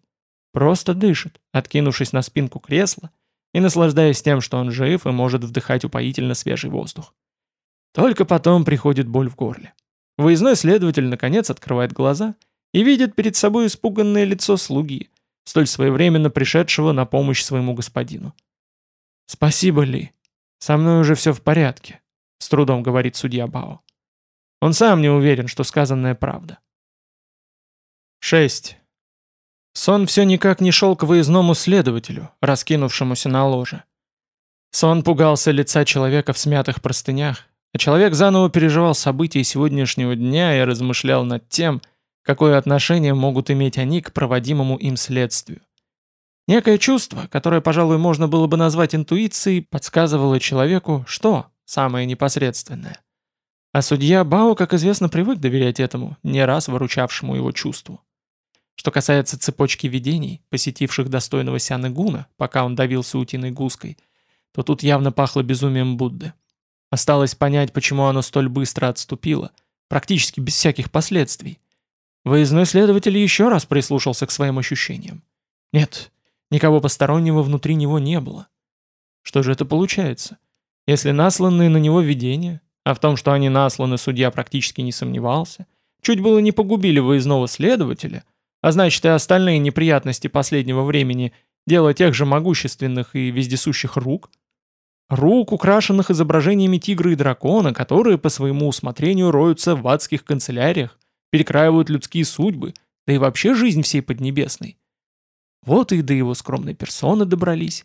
Просто дышит, откинувшись на спинку кресла, и наслаждаясь тем, что он жив и может вдыхать упоительно свежий воздух. Только потом приходит боль в горле. Выездной следователь наконец открывает глаза и видит перед собой испуганное лицо слуги, столь своевременно пришедшего на помощь своему господину. «Спасибо, Ли. Со мной уже все в порядке», — с трудом говорит судья Бао. Он сам не уверен, что сказанное правда. 6. Сон все никак не шел к выездному следователю, раскинувшемуся на ложе. Сон пугался лица человека в смятых простынях, а человек заново переживал события сегодняшнего дня и размышлял над тем, какое отношение могут иметь они к проводимому им следствию. Некое чувство, которое, пожалуй, можно было бы назвать интуицией, подсказывало человеку, что самое непосредственное. А судья Бао, как известно, привык доверять этому, не раз выручавшему его чувству. Что касается цепочки видений, посетивших достойного Сяны Гуна, пока он давился утиной гуской, то тут явно пахло безумием Будды. Осталось понять, почему оно столь быстро отступило, практически без всяких последствий. Выездной следователь еще раз прислушался к своим ощущениям. Нет, никого постороннего внутри него не было. Что же это получается? Если насланные на него видения, а в том, что они насланы, судья практически не сомневался, чуть было не погубили выездного следователя – а значит и остальные неприятности последнего времени – дело тех же могущественных и вездесущих рук. Рук, украшенных изображениями тигра и дракона, которые по своему усмотрению роются в адских канцеляриях, перекраивают людские судьбы, да и вообще жизнь всей Поднебесной. Вот и до его скромной персоны добрались.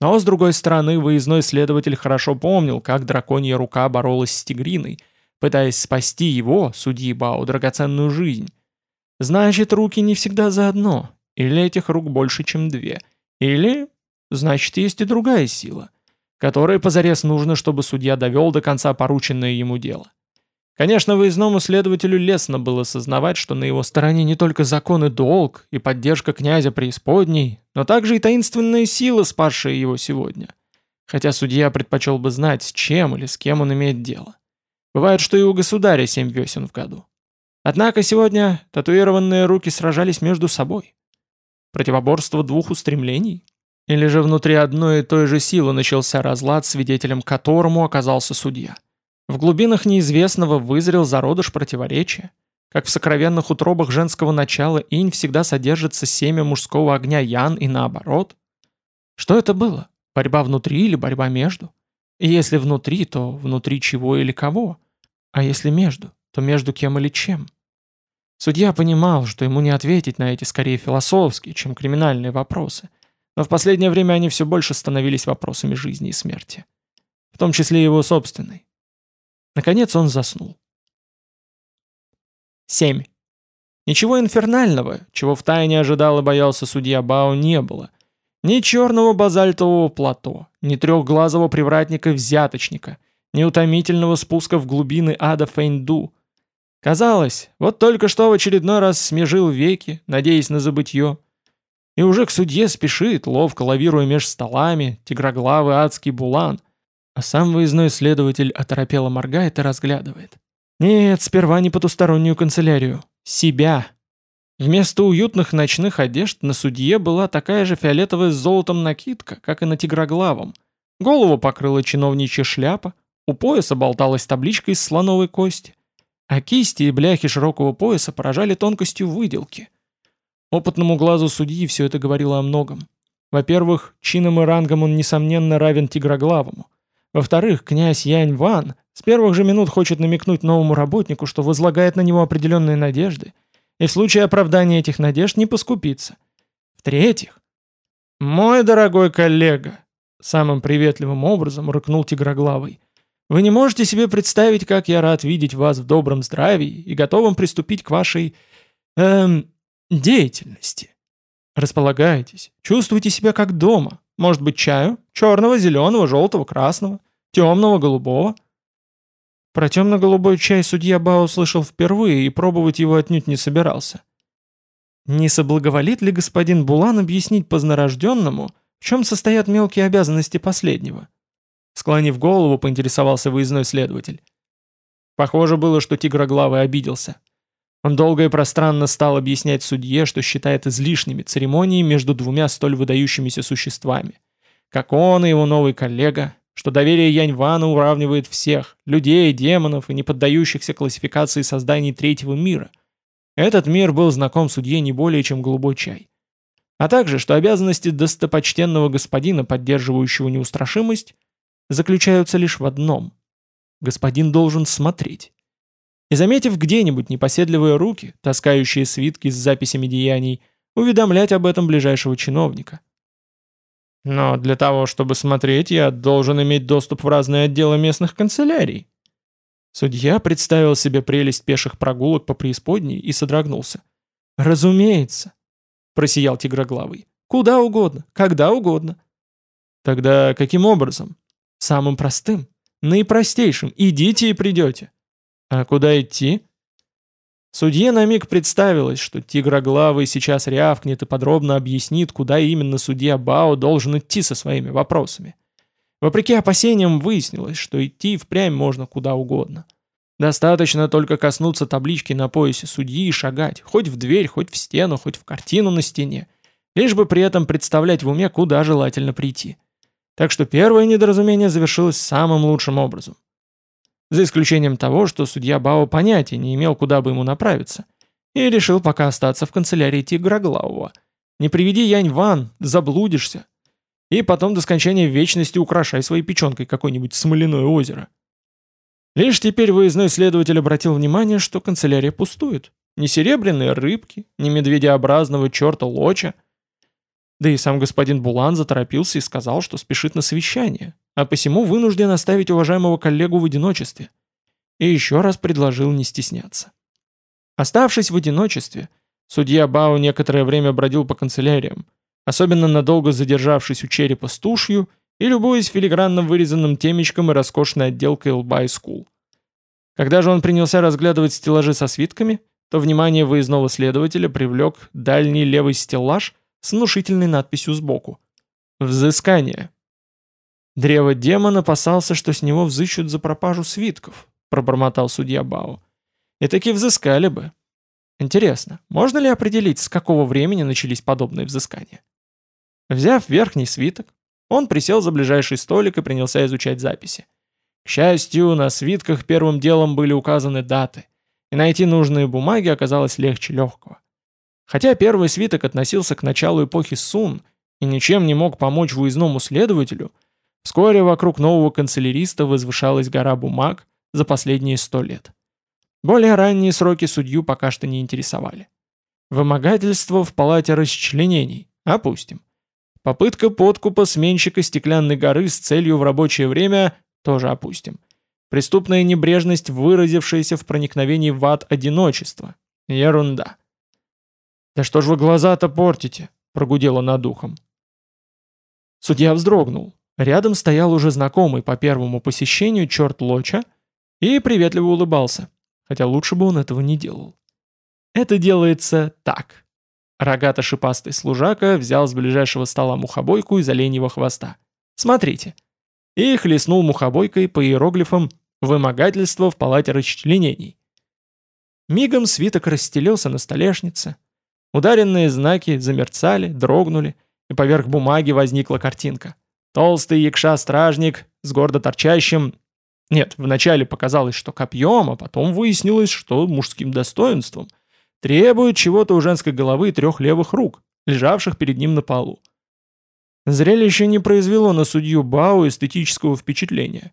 Но, с другой стороны, выездной следователь хорошо помнил, как драконья рука боролась с тигриной, пытаясь спасти его, судьи Бао, драгоценную жизнь. Значит, руки не всегда заодно. Или этих рук больше, чем две. Или, значит, есть и другая сила, которой позарез нужно, чтобы судья довел до конца порученное ему дело. Конечно, выездному следователю лестно было сознавать, что на его стороне не только закон и долг, и поддержка князя преисподней, но также и таинственная сила, спасшая его сегодня. Хотя судья предпочел бы знать, с чем или с кем он имеет дело. Бывает, что и у государя семь весен в году. Однако сегодня татуированные руки сражались между собой. Противоборство двух устремлений? Или же внутри одной и той же силы начался разлад, свидетелем которому оказался судья? В глубинах неизвестного вызрел зародыш противоречия. Как в сокровенных утробах женского начала инь всегда содержится семя мужского огня ян и наоборот. Что это было? Борьба внутри или борьба между? И если внутри, то внутри чего или кого? А если между? то между кем или чем? Судья понимал, что ему не ответить на эти скорее философские, чем криминальные вопросы, но в последнее время они все больше становились вопросами жизни и смерти, в том числе его собственной. Наконец он заснул. 7. Ничего инфернального, чего втайне ожидал и боялся судья Бао, не было. Ни черного базальтового плато, ни трехглазого привратника-взяточника, ни утомительного спуска в глубины ада Фейнду — Казалось, вот только что в очередной раз смежил веки, надеясь на забытье. И уже к судье спешит, ловко лавируя меж столами, тигроглавый адский булан. А сам выездной следователь оторопело моргает и разглядывает. Нет, сперва не потустороннюю канцелярию. Себя. Вместо уютных ночных одежд на судье была такая же фиолетовая с золотом накидка, как и на тигроглавом. Голову покрыла чиновничья шляпа, у пояса болталась табличка из слоновой кости, а кисти и бляхи широкого пояса поражали тонкостью выделки. Опытному глазу судьи все это говорило о многом. Во-первых, чином и рангом он, несомненно, равен Тигроглавому. Во-вторых, князь Янь Ван с первых же минут хочет намекнуть новому работнику, что возлагает на него определенные надежды, и в случае оправдания этих надежд не поскупится. В-третьих, «Мой дорогой коллега», — самым приветливым образом рыкнул Тигроглавый, «вы не можете себе представить, как я рад видеть вас в добром здравии и готовым приступить к вашей... эм... деятельности». Располагайтесь, чувствуйте себя как дома. Может быть чаю? Черного, зеленого, желтого, красного, темного, голубого. Про темно-голубой чай судья Бао слышал впервые и пробовать его отнюдь не собирался. Не соблаговолит ли господин Булан объяснить познорожденному, в чем состоят мелкие обязанности последнего? Склонив голову, поинтересовался выездной следователь. Похоже было, что тигроглавый обиделся. Он долго и пространно стал объяснять судье, что считает излишними церемонии между двумя столь выдающимися существами. Как он и его новый коллега, что доверие Янь-Вана уравнивает всех, людей, демонов и неподдающихся классификации созданий третьего мира. Этот мир был знаком судье не более, чем голубой чай. А также, что обязанности достопочтенного господина, поддерживающего неустрашимость, заключаются лишь в одном. Господин должен смотреть и заметив где-нибудь непоседливые руки, таскающие свитки с записями деяний, уведомлять об этом ближайшего чиновника. Но для того, чтобы смотреть, я должен иметь доступ в разные отделы местных канцелярий. Судья представил себе прелесть пеших прогулок по преисподней и содрогнулся. «Разумеется», — просиял Тигроглавый. «Куда угодно, когда угодно». «Тогда каким образом?» «Самым простым, наипростейшим. Идите и придете». А куда идти? Судье на миг представилось, что тигроглавый сейчас рявкнет и подробно объяснит, куда именно судья Бао должен идти со своими вопросами. Вопреки опасениям выяснилось, что идти впрямь можно куда угодно. Достаточно только коснуться таблички на поясе судьи и шагать, хоть в дверь, хоть в стену, хоть в картину на стене, лишь бы при этом представлять в уме, куда желательно прийти. Так что первое недоразумение завершилось самым лучшим образом. За исключением того, что судья Бао понятия не имел, куда бы ему направиться. И решил пока остаться в канцелярии Тигроглавого. Не приведи Янь Ван, заблудишься. И потом до скончания вечности украшай своей печенкой какое-нибудь смоляное озеро. Лишь теперь выездной следователь обратил внимание, что канцелярия пустует. Ни серебряные рыбки, ни медведеобразного черта Лоча. Да и сам господин Булан заторопился и сказал, что спешит на совещание, а посему вынужден оставить уважаемого коллегу в одиночестве. И еще раз предложил не стесняться. Оставшись в одиночестве, судья Бао некоторое время бродил по канцеляриям, особенно надолго задержавшись у черепа с тушью и любуясь филигранно вырезанным темечком и роскошной отделкой лба и скул. Когда же он принялся разглядывать стеллажи со свитками, то внимание выездного следователя привлек дальний левый стеллаж с внушительной надписью сбоку. «Взыскание». Древо демон опасался, что с него взыщут за пропажу свитков, пробормотал судья Бао. И таки взыскали бы. Интересно, можно ли определить, с какого времени начались подобные взыскания? Взяв верхний свиток, он присел за ближайший столик и принялся изучать записи. К счастью, на свитках первым делом были указаны даты, и найти нужные бумаги оказалось легче легкого. Хотя первый свиток относился к началу эпохи Сун и ничем не мог помочь выездному следователю, Вскоре вокруг нового канцеляриста возвышалась гора бумаг за последние сто лет. Более ранние сроки судью пока что не интересовали. Вымогательство в палате расчленений. Опустим. Попытка подкупа сменщика стеклянной горы с целью в рабочее время тоже опустим. Преступная небрежность, выразившаяся в проникновении в ад одиночества. Ерунда. «Да что ж вы глаза-то портите?» — прогудело над ухом. Судья вздрогнул. Рядом стоял уже знакомый по первому посещению черт Лоча и приветливо улыбался, хотя лучше бы он этого не делал. Это делается так. Рогато-шипастый служака взял с ближайшего стола мухобойку из оленьего хвоста. Смотрите. и хлестнул мухобойкой по иероглифам «Вымогательство в палате расчленений». Мигом свиток расстелился на столешнице. Ударенные знаки замерцали, дрогнули, и поверх бумаги возникла картинка. Толстый якша-стражник с гордо торчащим... Нет, вначале показалось, что копьем, а потом выяснилось, что мужским достоинством требует чего-то у женской головы и трех левых рук, лежавших перед ним на полу. Зрелище не произвело на судью Бау эстетического впечатления.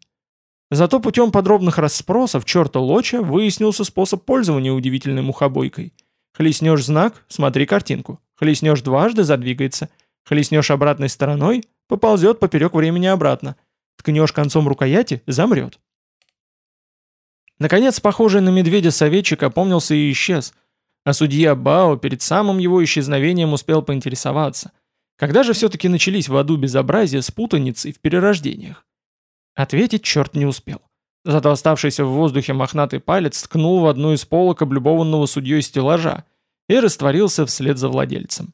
Зато путем подробных расспросов черта Лоча выяснился способ пользования удивительной мухобойкой. Хлестнешь знак – смотри картинку. Хлестнешь дважды – задвигается. Хлестнешь обратной стороной – поползет поперек времени обратно. Ткнешь концом рукояти – замрет. Наконец, похожий на медведя советчик опомнился и исчез, а судья Бао перед самым его исчезновением успел поинтересоваться. Когда же все-таки начались в аду безобразия с путаницей в перерождениях? Ответить черт не успел. Зато оставшийся в воздухе мохнатый палец ткнул в одну из полок облюбованного судьей стеллажа и растворился вслед за владельцем.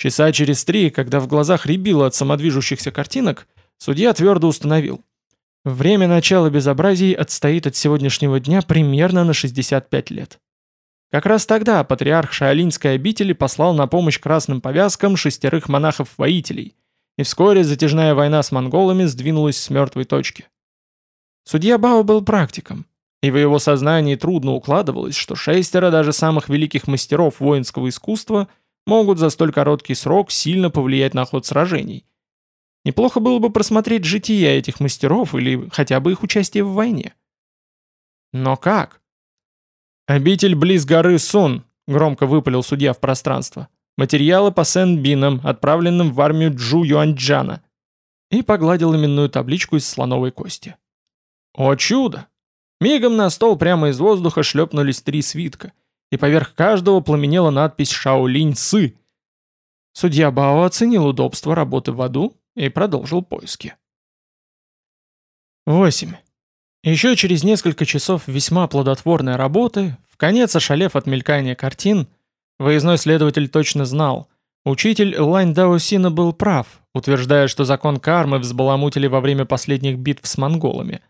Часа через три, когда в глазах рябило от самодвижущихся картинок, судья твердо установил. Время начала безобразий отстоит от сегодняшнего дня примерно на 65 лет. Как раз тогда патриарх Шаолинской обители послал на помощь красным повязкам шестерых монахов-воителей, и вскоре затяжная война с монголами сдвинулась с мертвой точки. Судья Бао был практиком, и в его сознании трудно укладывалось, что шестеро даже самых великих мастеров воинского искусства могут за столь короткий срок сильно повлиять на ход сражений. Неплохо было бы просмотреть жития этих мастеров или хотя бы их участие в войне. Но как? «Обитель близ горы Сун», — громко выпалил судья в пространство. «Материалы по Сен-Бинам, отправленным в армию Джу Юаньчжана». И погладил именную табличку из слоновой кости. О чудо! Мигом на стол прямо из воздуха шлепнулись три свитка, и поверх каждого пламенела надпись «Шаолинь Сы». Судья Бао оценил удобство работы в аду и продолжил поиски. 8. Еще через несколько часов весьма плодотворной работы, в конец ошалев от мелькания картин, выездной следователь точно знал, учитель Лань Даосина был прав, утверждая, что закон кармы взбаламутили во время последних битв с монголами.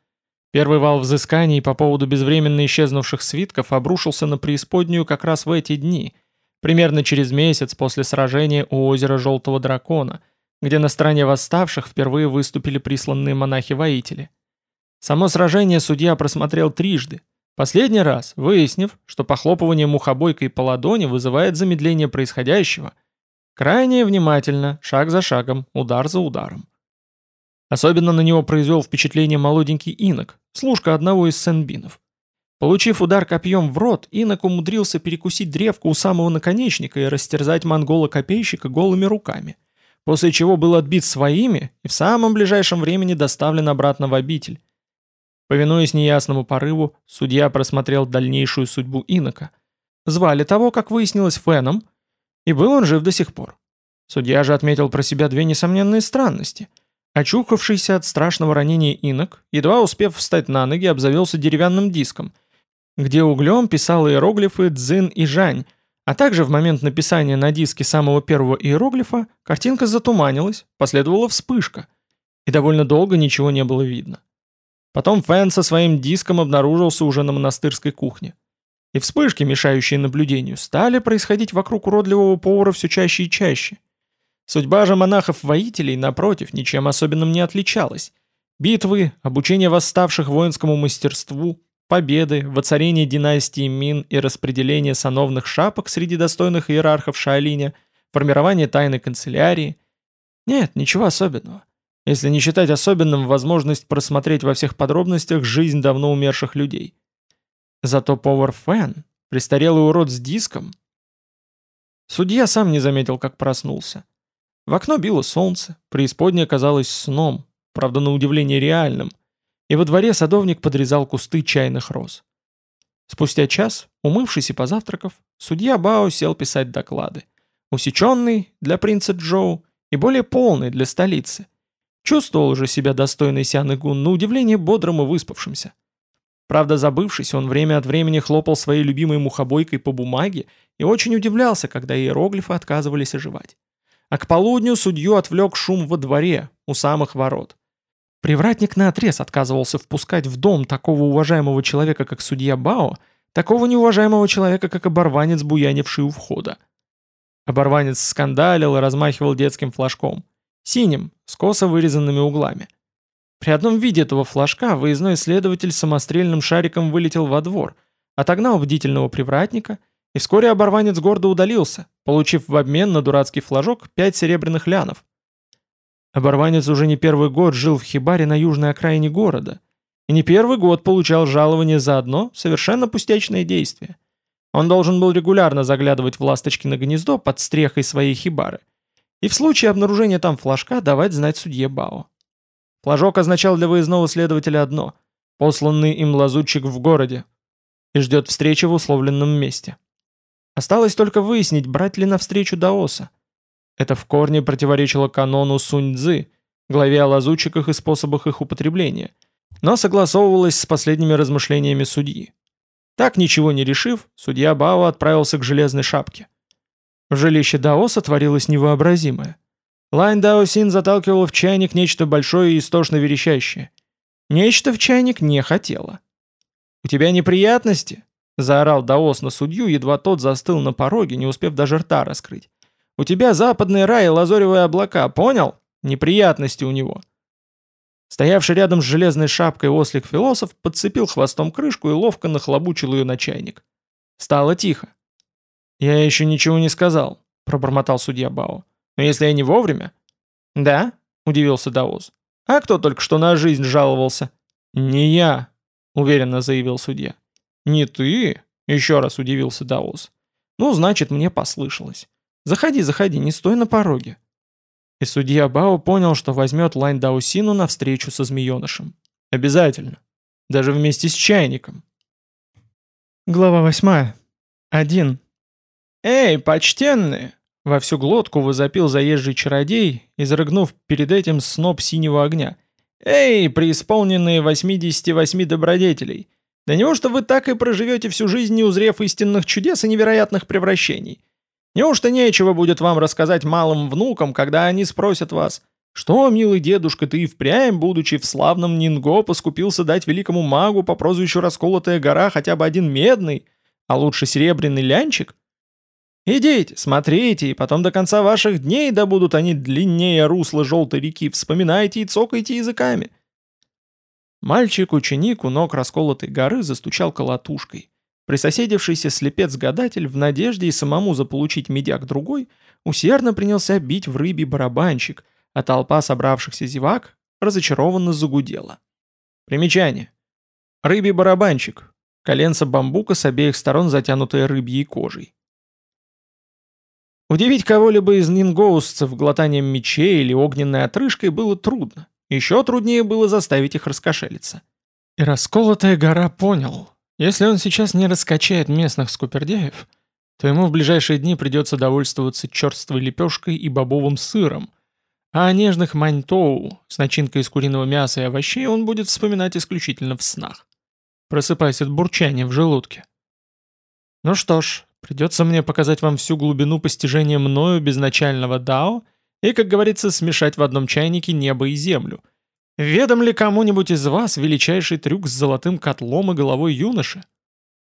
Первый вал взысканий по поводу безвременно исчезнувших свитков обрушился на преисподнюю как раз в эти дни, примерно через месяц после сражения у озера Желтого Дракона, где на стороне восставших впервые выступили присланные монахи-воители. Само сражение судья просмотрел трижды, последний раз выяснив, что похлопывание мухобойкой по ладони вызывает замедление происходящего, крайне внимательно, шаг за шагом, удар за ударом. Особенно на него произвел впечатление молоденький инок, служка одного из сенбинов. Получив удар копьем в рот, инок умудрился перекусить древку у самого наконечника и растерзать монгола-копейщика голыми руками, после чего был отбит своими и в самом ближайшем времени доставлен обратно в обитель, Повинуясь неясному порыву, судья просмотрел дальнейшую судьбу инока. Звали того, как выяснилось, Феном, и был он жив до сих пор. Судья же отметил про себя две несомненные странности. Очухавшийся от страшного ранения инок, едва успев встать на ноги, обзавелся деревянным диском, где углем писал иероглифы «дзин» и «жань», а также в момент написания на диске самого первого иероглифа картинка затуманилась, последовала вспышка, и довольно долго ничего не было видно. Потом Фэн со своим диском обнаружился уже на монастырской кухне. И вспышки, мешающие наблюдению, стали происходить вокруг уродливого повара все чаще и чаще. Судьба же монахов-воителей, напротив, ничем особенным не отличалась. Битвы, обучение восставших воинскому мастерству, победы, воцарение династии Мин и распределение сановных шапок среди достойных иерархов Шаолиня, формирование тайной канцелярии. Нет, ничего особенного если не считать особенным возможность просмотреть во всех подробностях жизнь давно умерших людей. Зато повар Фэн, престарелый урод с диском... Судья сам не заметил, как проснулся. В окно било солнце, преисподняя казалась сном, правда на удивление реальным, и во дворе садовник подрезал кусты чайных роз. Спустя час, умывшись и позавтракав, судья Бао сел писать доклады. Усеченный для принца Джоу и более полный для столицы – Чувствовал уже себя достойный Сян Игун, на удивление бодрым и выспавшимся. Правда, забывшись, он время от времени хлопал своей любимой мухобойкой по бумаге и очень удивлялся, когда иероглифы отказывались оживать. А к полудню судью отвлек шум во дворе, у самых ворот. Привратник наотрез отказывался впускать в дом такого уважаемого человека, как судья Бао, такого неуважаемого человека, как оборванец, буянивший у входа. Оборванец скандалил и размахивал детским флажком. Синим, с косо вырезанными углами. При одном виде этого флажка выездной следователь самострельным шариком вылетел во двор, отогнал бдительного привратника, и вскоре оборванец гордо удалился, получив в обмен на дурацкий флажок пять серебряных лянов. Оборванец уже не первый год жил в хибаре на южной окраине города, и не первый год получал жалование за одно совершенно пустячное действие. Он должен был регулярно заглядывать в ласточкино гнездо под стрехой своей хибары, и в случае обнаружения там флажка давать знать судье Бао. Флажок означал для выездного следователя одно – посланный им лазутчик в городе и ждет встречи в условленном месте. Осталось только выяснить, брать ли навстречу Даоса. Это в корне противоречило канону Сунь-Дзы, главе о лазутчиках и способах их употребления, но согласовывалось с последними размышлениями судьи. Так ничего не решив, судья Бао отправился к железной шапке. В жилище Даоса творилось невообразимое. Лань Даосин заталкивал в чайник нечто большое и истошно верещащее. Нечто в чайник не хотело. «У тебя неприятности?» — заорал Даос на судью, едва тот застыл на пороге, не успев даже рта раскрыть. «У тебя западный рай и лазоревые облака, понял? Неприятности у него». Стоявший рядом с железной шапкой ослик-философ подцепил хвостом крышку и ловко нахлобучил ее на чайник. Стало тихо. «Я еще ничего не сказал», — пробормотал судья Бао. «Но если я не вовремя...» «Да?» — удивился Даоз. «А кто только что на жизнь жаловался?» «Не я», — уверенно заявил судья. «Не ты?» — еще раз удивился Даоз. «Ну, значит, мне послышалось. Заходи, заходи, не стой на пороге». И судья Бао понял, что возьмет Лайн Даусину на встречу со змеенышем. Обязательно. Даже вместе с чайником. Глава восьмая. Один. «Эй, почтенные!» — во всю глотку возопил заезжий чародей, изрыгнув перед этим сноп синего огня. «Эй, преисполненные 88 добродетелей! Да неужто вы так и проживете всю жизнь, не узрев истинных чудес и невероятных превращений? Неужто нечего будет вам рассказать малым внукам, когда они спросят вас, что, милый дедушка, ты и впрямь, будучи в славном Нинго, поскупился дать великому магу по прозвищу Расколотая гора хотя бы один медный, а лучше серебряный лянчик? Идите, смотрите, и потом до конца ваших дней да будут они длиннее русла желтой реки, вспоминайте и цокайте языками. Мальчик-ученик у ног расколотой горы застучал колотушкой. Присоседившийся слепец-гадатель в надежде и самому заполучить медяк другой, усердно принялся бить в рыбий барабанчик, а толпа собравшихся зевак разочарованно загудела. Примечание. Рыбий барабанчик. Коленца бамбука с обеих сторон затянутые рыбьей кожей. Удивить кого-либо из нингоусцев глотанием мечей или огненной отрыжкой было трудно. Еще труднее было заставить их раскошелиться. И расколотая гора понял. Если он сейчас не раскачает местных скупердяев, то ему в ближайшие дни придется довольствоваться черствой лепешкой и бобовым сыром, а о нежных маньтоу с начинкой из куриного мяса и овощей он будет вспоминать исключительно в снах, просыпаясь от бурчания в желудке. Ну что ж, Придется мне показать вам всю глубину постижения мною безначального дао и, как говорится, смешать в одном чайнике небо и землю. Ведом ли кому-нибудь из вас величайший трюк с золотым котлом и головой юноши?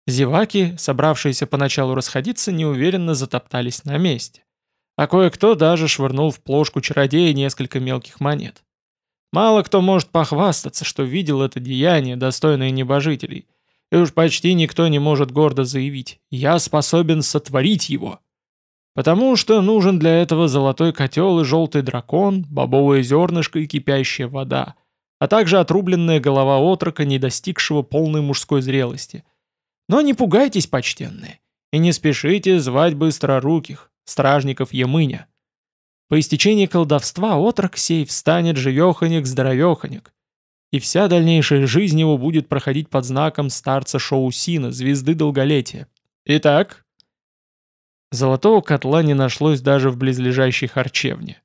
Зеваки, собравшиеся поначалу расходиться, неуверенно затоптались на месте. А кое-кто даже швырнул в плошку чародея несколько мелких монет. Мало кто может похвастаться, что видел это деяние, достойное небожителей – и уж почти никто не может гордо заявить «я способен сотворить его». Потому что нужен для этого золотой котел и желтый дракон, бобовое зернышко и кипящая вода, а также отрубленная голова отрока, не достигшего полной мужской зрелости. Но не пугайтесь, почтенные, и не спешите звать быстроруких, стражников Ямыня. По истечении колдовства отрок сей встанет живеханик-здоровеханик, и вся дальнейшая жизнь его будет проходить под знаком старца Шоусина, звезды долголетия. Итак, золотого котла не нашлось даже в близлежащей харчевне,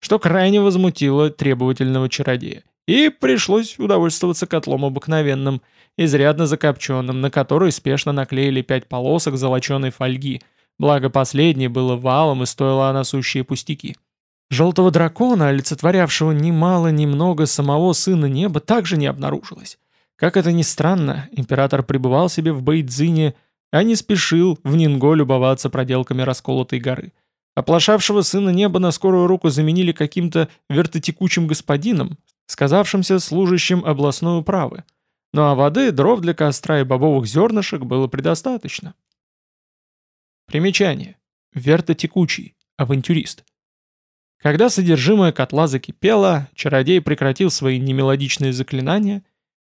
что крайне возмутило требовательного чародея, и пришлось удовольствоваться котлом обыкновенным, изрядно закопченным, на который спешно наклеили пять полосок золоченой фольги, благо последней было валом и стоило она сущие пустяки. Желтого дракона, олицетворявшего немало немного самого сына неба, также не обнаружилось. Как это ни странно, император пребывал себе в Бейдзине, а не спешил в Нинго любоваться проделками расколотой горы. Оплошавшего сына неба на скорую руку заменили каким-то вертотекучим господином, сказавшимся служащим областной управы. Ну а воды, дров для костра и бобовых зернышек было предостаточно. Примечание. Вертотекучий. Авантюрист. Когда содержимое котла закипело, чародей прекратил свои немелодичные заклинания,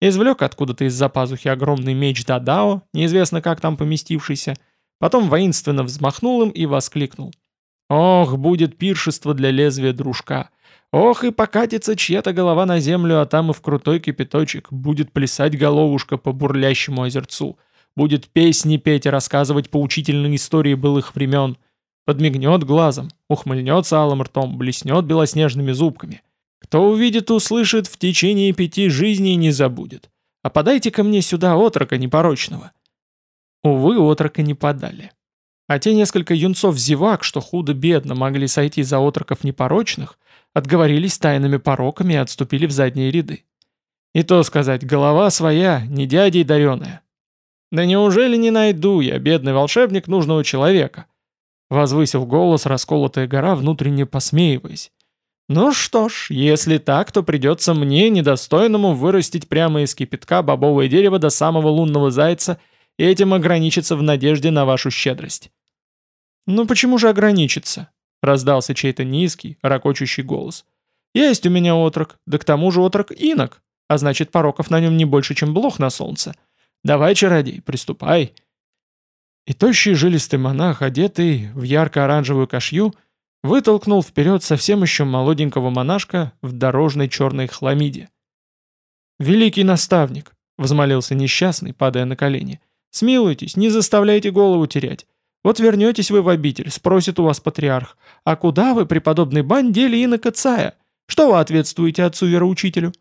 извлек откуда-то из-за пазухи огромный меч Дадао, неизвестно как там поместившийся, потом воинственно взмахнул им и воскликнул. «Ох, будет пиршество для лезвия дружка! Ох, и покатится чья-то голова на землю, а там и в крутой кипяточек будет плясать головушка по бурлящему озерцу, будет песни петь и рассказывать поучительные истории былых времен». Подмигнет глазом, ухмыльнется алым ртом, блеснет белоснежными зубками. Кто увидит, услышит, в течение пяти жизней не забудет. А подайте ко мне сюда отрока непорочного. Увы, отрока не подали. А те несколько юнцов-зевак, что худо-бедно могли сойти за отроков непорочных, отговорились тайными пороками и отступили в задние ряды. И то сказать, голова своя, не дядей дареная. Да неужели не найду я, бедный волшебник, нужного человека? Возвысил голос расколотая гора, внутренне посмеиваясь. «Ну что ж, если так, то придется мне, недостойному, вырастить прямо из кипятка бобовое дерево до самого лунного зайца и этим ограничиться в надежде на вашу щедрость». «Ну почему же ограничиться?» — раздался чей-то низкий, ракочущий голос. «Есть у меня отрок, да к тому же отрок инок, а значит пороков на нем не больше, чем блох на солнце. Давай, чародей, приступай». И тощий жилистый монах, одетый в ярко-оранжевую кашью, вытолкнул вперед совсем еще молоденького монашка в дорожной черной хламиде. «Великий наставник!» — взмолился несчастный, падая на колени. «Смилуйтесь, не заставляйте голову терять. Вот вернетесь вы в обитель, спросит у вас патриарх, а куда вы, преподобный бань, дели инока Цая? Что вы ответствуете отцу-вероучителю?»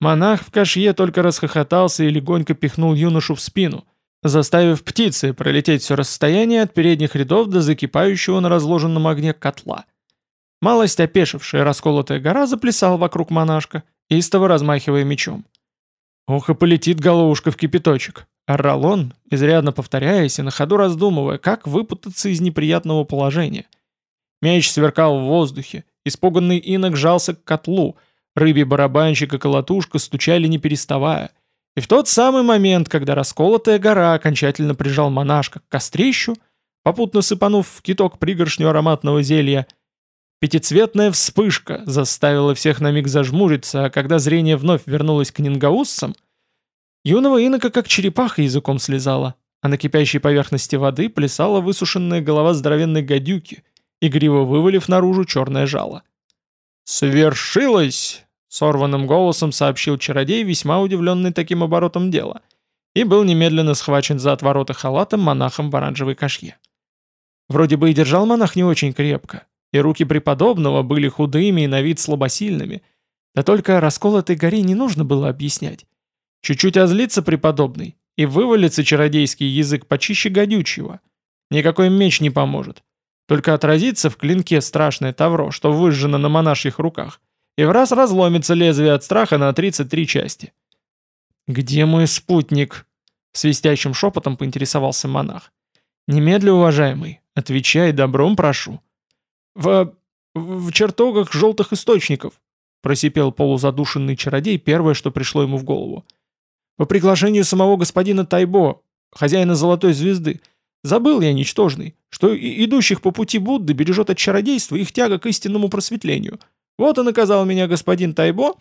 Монах в кашье только расхохотался и легонько пихнул юношу в спину, заставив птицы пролететь все расстояние от передних рядов до закипающего на разложенном огне котла. Малость опешившая расколотая гора заплясала вокруг монашка, истово размахивая мечом. «Ох и полетит головушка в кипяточек!» Орал он, изрядно повторяясь и на ходу раздумывая, как выпутаться из неприятного положения. Меч сверкал в воздухе, испуганный инок жался к котлу, рыбий барабанщик и колотушка стучали не переставая — и в тот самый момент, когда расколотая гора окончательно прижал монашка к кострищу, попутно сыпанув в киток пригоршню ароматного зелья, пятицветная вспышка заставила всех на миг зажмуриться, а когда зрение вновь вернулось к нингауссам, юного инока как черепаха языком слезала, а на кипящей поверхности воды плясала высушенная голова здоровенной гадюки, игриво вывалив наружу черное жало. «Свершилось!» Сорванным голосом сообщил чародей, весьма удивленный таким оборотом дела, и был немедленно схвачен за отвороты халатом монахом в оранжевой кашье. Вроде бы и держал монах не очень крепко, и руки преподобного были худыми и на вид слабосильными, да только расколотой горе не нужно было объяснять. Чуть-чуть озлится преподобный, и вывалится чародейский язык почище гадючего. Никакой меч не поможет. Только отразится в клинке страшное тавро, что выжжено на монашьих руках, и в раз разломится лезвие от страха на 33 части. «Где мой спутник?» — свистящим шепотом поинтересовался монах. «Немедля, уважаемый, отвечай, добром прошу». «В... в чертогах желтых источников», — просипел полузадушенный чародей первое, что пришло ему в голову. «По приглашению самого господина Тайбо, хозяина Золотой Звезды, забыл я, ничтожный, что идущих по пути Будды бережет от чародейства их тяга к истинному просветлению». Вот и наказал меня господин Тайбо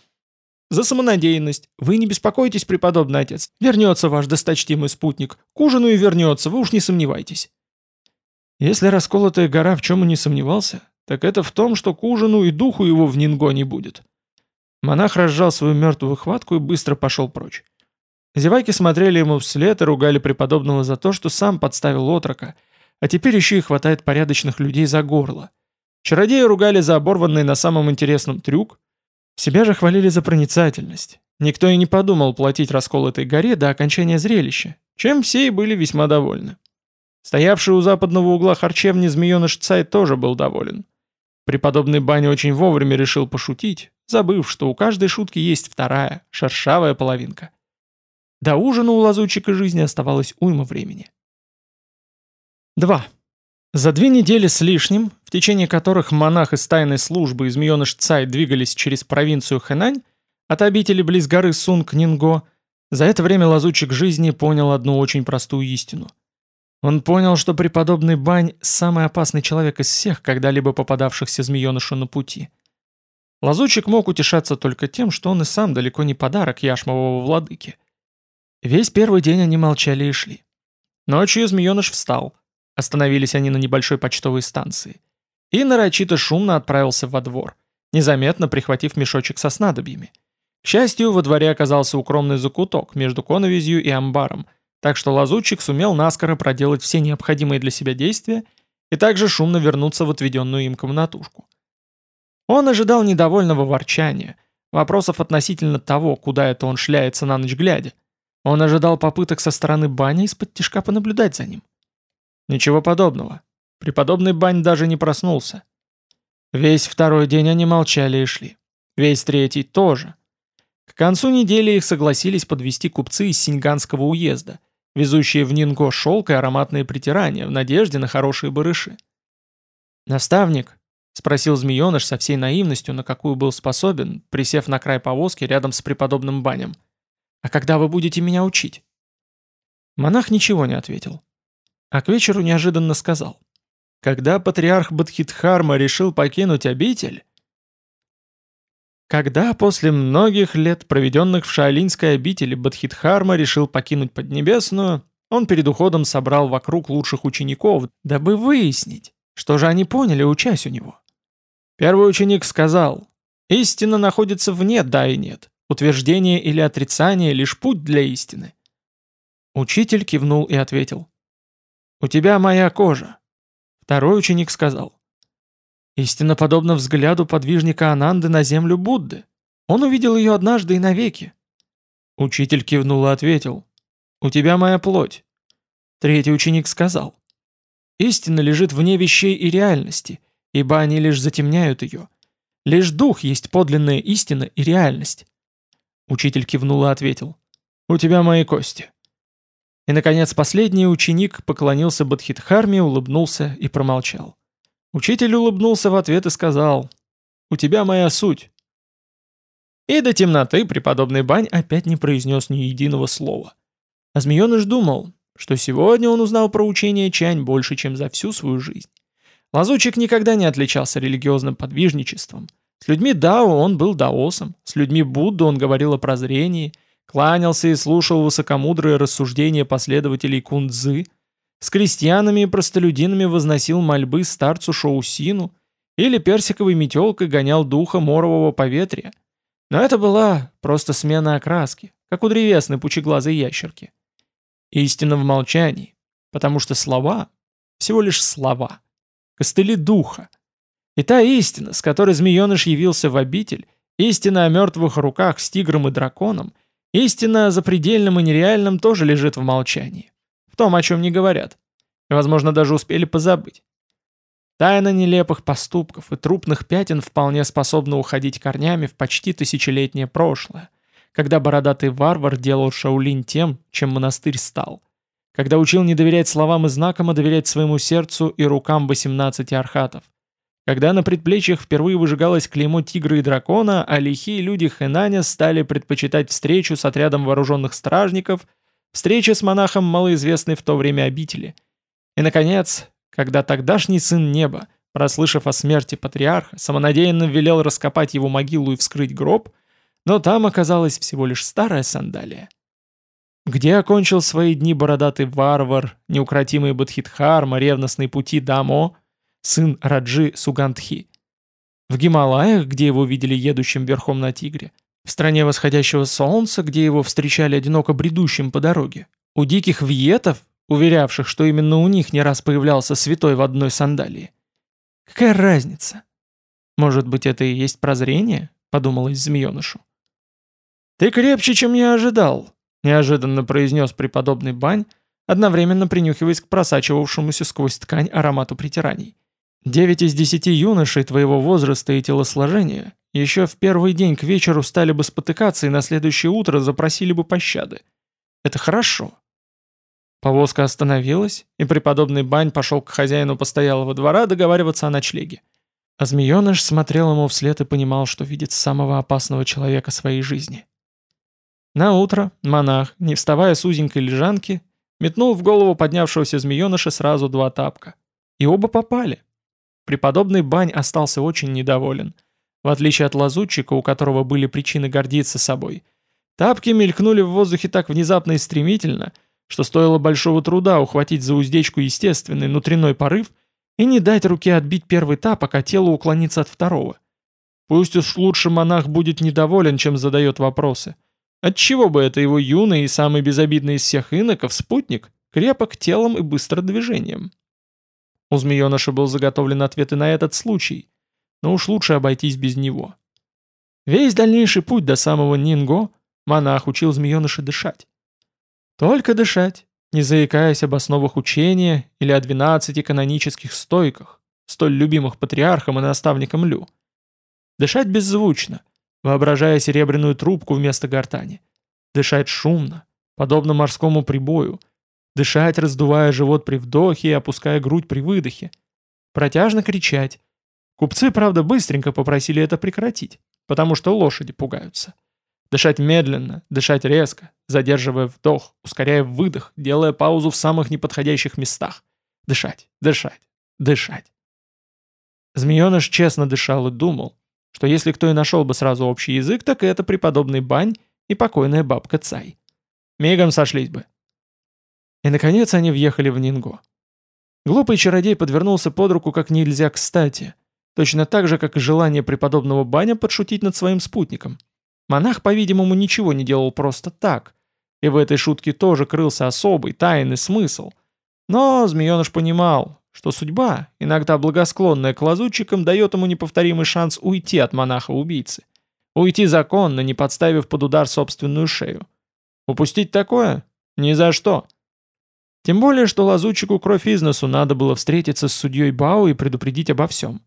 за самонадеянность. Вы не беспокойтесь, преподобный отец. Вернется ваш досточтимый спутник. К ужину и вернется, вы уж не сомневайтесь. Если расколотая гора в чем и не сомневался, так это в том, что к ужину и духу его в Нинго не будет. Монах разжал свою мертвую хватку и быстро пошел прочь. Зеваки смотрели ему вслед и ругали преподобного за то, что сам подставил отрока, а теперь еще и хватает порядочных людей за горло. Чародеи ругали за оборванный на самом интересном трюк. Себя же хвалили за проницательность. Никто и не подумал платить расколотой горе до окончания зрелища, чем все и были весьма довольны. Стоявший у западного угла харчевни змееныш Цай тоже был доволен. Преподобный Баня очень вовремя решил пошутить, забыв, что у каждой шутки есть вторая, шершавая половинка. До ужина у лазутчика жизни оставалось уйма времени. 2. За две недели с лишним, в течение которых монах из тайной службы из Мьоныш Цай двигались через провинцию Хэнань, от обители близ горы Сунг-Нинго, за это время лазутчик жизни понял одну очень простую истину. Он понял, что преподобный Бань – самый опасный человек из всех, когда-либо попадавшихся змеенышу на пути. Лазутчик мог утешаться только тем, что он и сам далеко не подарок яшмового владыки. Весь первый день они молчали и шли. Ночью змееныш встал. Остановились они на небольшой почтовой станции. И нарочито шумно отправился во двор, незаметно прихватив мешочек со снадобьями. К счастью, во дворе оказался укромный закуток между коновизью и амбаром, так что лазутчик сумел наскоро проделать все необходимые для себя действия и также шумно вернуться в отведенную им комнатушку. Он ожидал недовольного ворчания, вопросов относительно того, куда это он шляется на ночь глядя. Он ожидал попыток со стороны бани из-под тишка понаблюдать за ним. Ничего подобного. Преподобный Бань даже не проснулся. Весь второй день они молчали и шли. Весь третий тоже. К концу недели их согласились подвести купцы из Синьганского уезда, везущие в Нинго шелк и ароматные притирания в надежде на хорошие барыши. «Наставник», — спросил змееныш со всей наивностью, на какую был способен, присев на край повозки рядом с преподобным банем, «а когда вы будете меня учить?» Монах ничего не ответил. А к вечеру неожиданно сказал. Когда патриарх Бадхидхарма решил покинуть обитель, когда после многих лет, проведенных в Шаолинской обители, Бадхидхарма решил покинуть Поднебесную, он перед уходом собрал вокруг лучших учеников, дабы выяснить, что же они поняли, учась у него. Первый ученик сказал, «Истина находится вне «да» и «нет». Утверждение или отрицание – лишь путь для истины». Учитель кивнул и ответил, «У тебя моя кожа». Второй ученик сказал, Истинно подобно взгляду подвижника Ананды на землю Будды. Он увидел ее однажды и навеки. Учитель кивнул и ответил. «У тебя моя плоть». Третий ученик сказал. «Истина лежит вне вещей и реальности, ибо они лишь затемняют ее. Лишь дух есть подлинная истина и реальность». Учитель кивнул и ответил. «У тебя мои кости». И, наконец, последний ученик поклонился Бадхидхарме, улыбнулся и промолчал. Учитель улыбнулся в ответ и сказал, «У тебя моя суть». И до темноты преподобный Бань опять не произнес ни единого слова. А змееныш думал, что сегодня он узнал про учение Чань больше, чем за всю свою жизнь. Лазучик никогда не отличался религиозным подвижничеством. С людьми Дао он был даосом, с людьми Будды он говорил о прозрении, кланялся и слушал высокомудрые рассуждения последователей Кундзы, с крестьянами и простолюдинами возносил мольбы старцу Шоусину или персиковой метелкой гонял духа морового поветрия. Но это была просто смена окраски, как у древесной пучеглазой ящерки. Истина в молчании, потому что слова — всего лишь слова, костыли духа. И та истина, с которой змееныш явился в обитель, истина о мертвых руках с тигром и драконом, истина о запредельном и нереальном тоже лежит в молчании в том, о чем не говорят. И, возможно, даже успели позабыть. Тайна нелепых поступков и трупных пятен вполне способна уходить корнями в почти тысячелетнее прошлое, когда бородатый варвар делал Шаулинь тем, чем монастырь стал, когда учил не доверять словам и знакам, а доверять своему сердцу и рукам 18 архатов, когда на предплечьях впервые выжигалось клеймо тигра и дракона, а лихие люди Хэнаня стали предпочитать встречу с отрядом вооруженных стражников – встреча с монахом малоизвестной в то время обители. И, наконец, когда тогдашний сын неба, прослышав о смерти патриарха, самонадеянно велел раскопать его могилу и вскрыть гроб, но там оказалась всего лишь старая сандалия. Где окончил свои дни бородатый варвар, неукротимый Бадхидхарма, ревностный пути Дамо, сын Раджи Сугандхи? В Гималаях, где его видели едущим верхом на тигре, в стране восходящего солнца, где его встречали одиноко бредущим по дороге. У диких вьетов, уверявших, что именно у них не раз появлялся святой в одной сандалии. Какая разница? Может быть, это и есть прозрение? Подумалось змеенышу. «Ты крепче, чем я ожидал», — неожиданно произнес преподобный Бань, одновременно принюхиваясь к просачивавшемуся сквозь ткань аромату притираний. Девять из десяти юношей твоего возраста и телосложения еще в первый день к вечеру стали бы спотыкаться и на следующее утро запросили бы пощады. Это хорошо. Повозка остановилась, и преподобный Бань пошел к хозяину постоялого двора договариваться о ночлеге. А змееныш смотрел ему вслед и понимал, что видит самого опасного человека своей жизни. На утро монах, не вставая с узенькой лежанки, метнул в голову поднявшегося змееныша сразу два тапка. И оба попали. Преподобный Бань остался очень недоволен. В отличие от лазутчика, у которого были причины гордиться собой. Тапки мелькнули в воздухе так внезапно и стремительно, что стоило большого труда ухватить за уздечку естественный внутренной порыв и не дать руке отбить первый тапок, а телу уклониться от второго. Пусть уж лучше монах будет недоволен, чем задает вопросы. Отчего бы это его юный и самый безобидный из всех иноков спутник крепок телом и быстро движением? У змееныша был заготовлен ответ и на этот случай, но уж лучше обойтись без него. Весь дальнейший путь до самого Нинго монах учил змееныша дышать. Только дышать, не заикаясь об основах учения или о двенадцати канонических стойках, столь любимых патриархом и наставником Лю. Дышать беззвучно, воображая серебряную трубку вместо гортани. Дышать шумно, подобно морскому прибою. Дышать, раздувая живот при вдохе и опуская грудь при выдохе. Протяжно кричать. Купцы, правда, быстренько попросили это прекратить, потому что лошади пугаются. Дышать медленно, дышать резко, задерживая вдох, ускоряя выдох, делая паузу в самых неподходящих местах. Дышать, дышать, дышать. Змееныш честно дышал и думал, что если кто и нашел бы сразу общий язык, так это преподобный Бань и покойная бабка Цай. Мигом сошлись бы. И, наконец, они въехали в Нинго. Глупый чародей подвернулся под руку как нельзя кстати, точно так же, как и желание преподобного Баня подшутить над своим спутником – Монах, по-видимому, ничего не делал просто так, и в этой шутке тоже крылся особый, тайный смысл. Но змееныш понимал, что судьба, иногда благосклонная к лазутчикам, дает ему неповторимый шанс уйти от монаха-убийцы. Уйти законно, не подставив под удар собственную шею. Упустить такое? Ни за что. Тем более, что лазутчику кровь из носу надо было встретиться с судьей Бау и предупредить обо всем.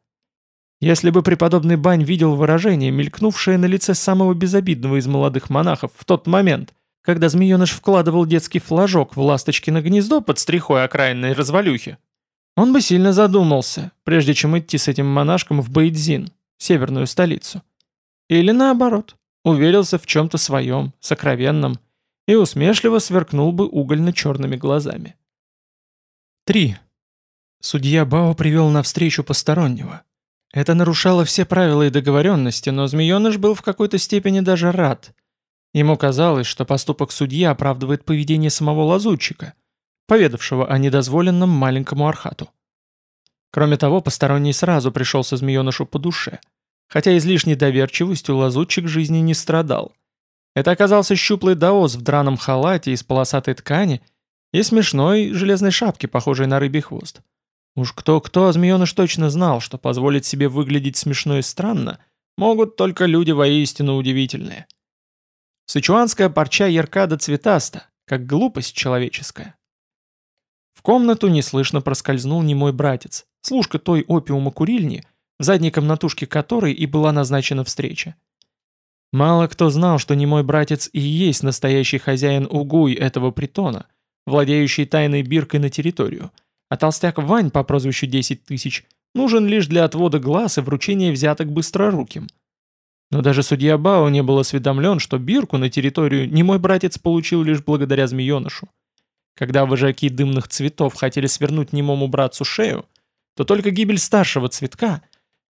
Если бы преподобный Бань видел выражение, мелькнувшее на лице самого безобидного из молодых монахов в тот момент, когда змееныш вкладывал детский флажок в ласточкино гнездо под стрихой окраинной развалюхи, он бы сильно задумался, прежде чем идти с этим монашком в Бейдзин, северную столицу. Или наоборот, уверился в чем-то своем, сокровенном, и усмешливо сверкнул бы угольно-черными глазами. 3. Судья Бао привел навстречу постороннего. Это нарушало все правила и договоренности, но змееныш был в какой-то степени даже рад. Ему казалось, что поступок судьи оправдывает поведение самого лазутчика, поведавшего о недозволенном маленькому архату. Кроме того, посторонний сразу пришелся змеенышу по душе, хотя излишней доверчивостью лазутчик жизни не страдал. Это оказался щуплый даос в драном халате из полосатой ткани и смешной железной шапке, похожей на рыбий хвост. Уж кто-кто, а змееныш точно знал, что позволить себе выглядеть смешно и странно могут только люди воистину удивительные. Сычуанская парча ярка до цветаста, как глупость человеческая. В комнату неслышно проскользнул немой братец, служка той опиума-курильни, задней комнатушке которой и была назначена встреча. Мало кто знал, что немой братец и есть настоящий хозяин угуй этого притона, владеющий тайной биркой на территорию – а толстяк Вань по прозвищу 10 тысяч нужен лишь для отвода глаз и вручения взяток быстроруким. Но даже судья Бао не был осведомлен, что бирку на территорию не мой братец получил лишь благодаря змеенышу. Когда вожаки дымных цветов хотели свернуть немому братцу шею, то только гибель старшего цветка,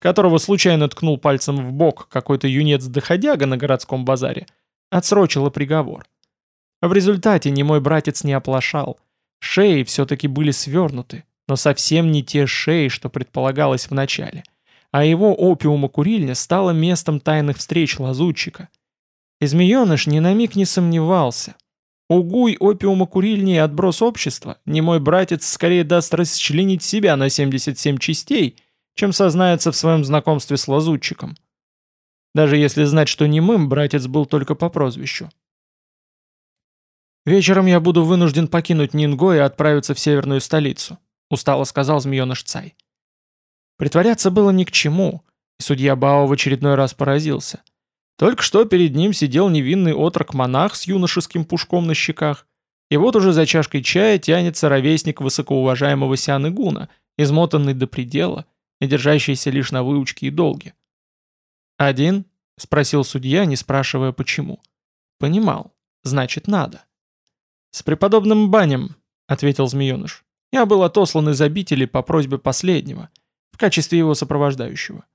которого случайно ткнул пальцем в бок какой-то юнец-доходяга на городском базаре, отсрочила приговор. В результате немой братец не оплошал – Шеи все-таки были свернуты, но совсем не те шеи, что предполагалось в начале. А его опиума-курильня стала местом тайных встреч лазутчика. И ни на миг не сомневался. Угуй опиума-курильни и отброс общества, не мой братец скорее даст расчленить себя на 77 частей, чем сознается в своем знакомстве с лазутчиком. Даже если знать, что немым братец был только по прозвищу. «Вечером я буду вынужден покинуть Нинго и отправиться в северную столицу», устало сказал змееныш Цай. Притворяться было ни к чему, и судья Бао в очередной раз поразился. Только что перед ним сидел невинный отрок-монах с юношеским пушком на щеках, и вот уже за чашкой чая тянется ровесник высокоуважаемого Сяны Гуна, измотанный до предела и держащийся лишь на выучке и долге. «Один?» — спросил судья, не спрашивая почему. «Понимал. Значит, надо». «С преподобным банем», — ответил змееныш. «Я был отослан из обители по просьбе последнего, в качестве его сопровождающего».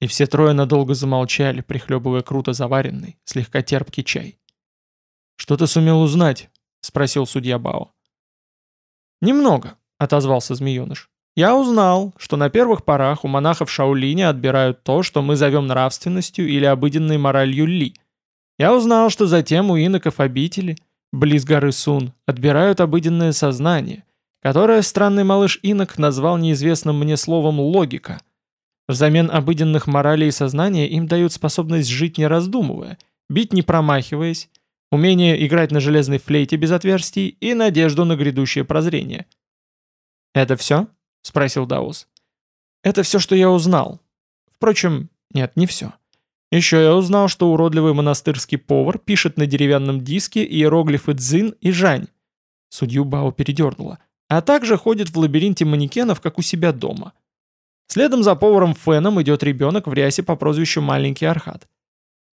И все трое надолго замолчали, прихлебывая круто заваренный, слегка терпкий чай. «Что ты сумел узнать?» — спросил судья Бао. «Немного», — отозвался змееныш. «Я узнал, что на первых порах у монахов Шаолиня отбирают то, что мы зовем нравственностью или обыденной моралью Ли. Я узнал, что затем у иноков обители, близ горы Сун, отбирают обыденное сознание, которое странный малыш инок назвал неизвестным мне словом «логика». Взамен обыденных моралей и сознания им дают способность жить не раздумывая, бить не промахиваясь, умение играть на железной флейте без отверстий и надежду на грядущее прозрение. «Это все?» — спросил Даус. «Это все, что я узнал. Впрочем, нет, не все. Еще я узнал, что уродливый монастырский повар пишет на деревянном диске иероглифы «дзин» и «жань». Судью Бао передернула. А также ходит в лабиринте манекенов, как у себя дома. Следом за поваром Феном идет ребенок в рясе по прозвищу Маленький Архат.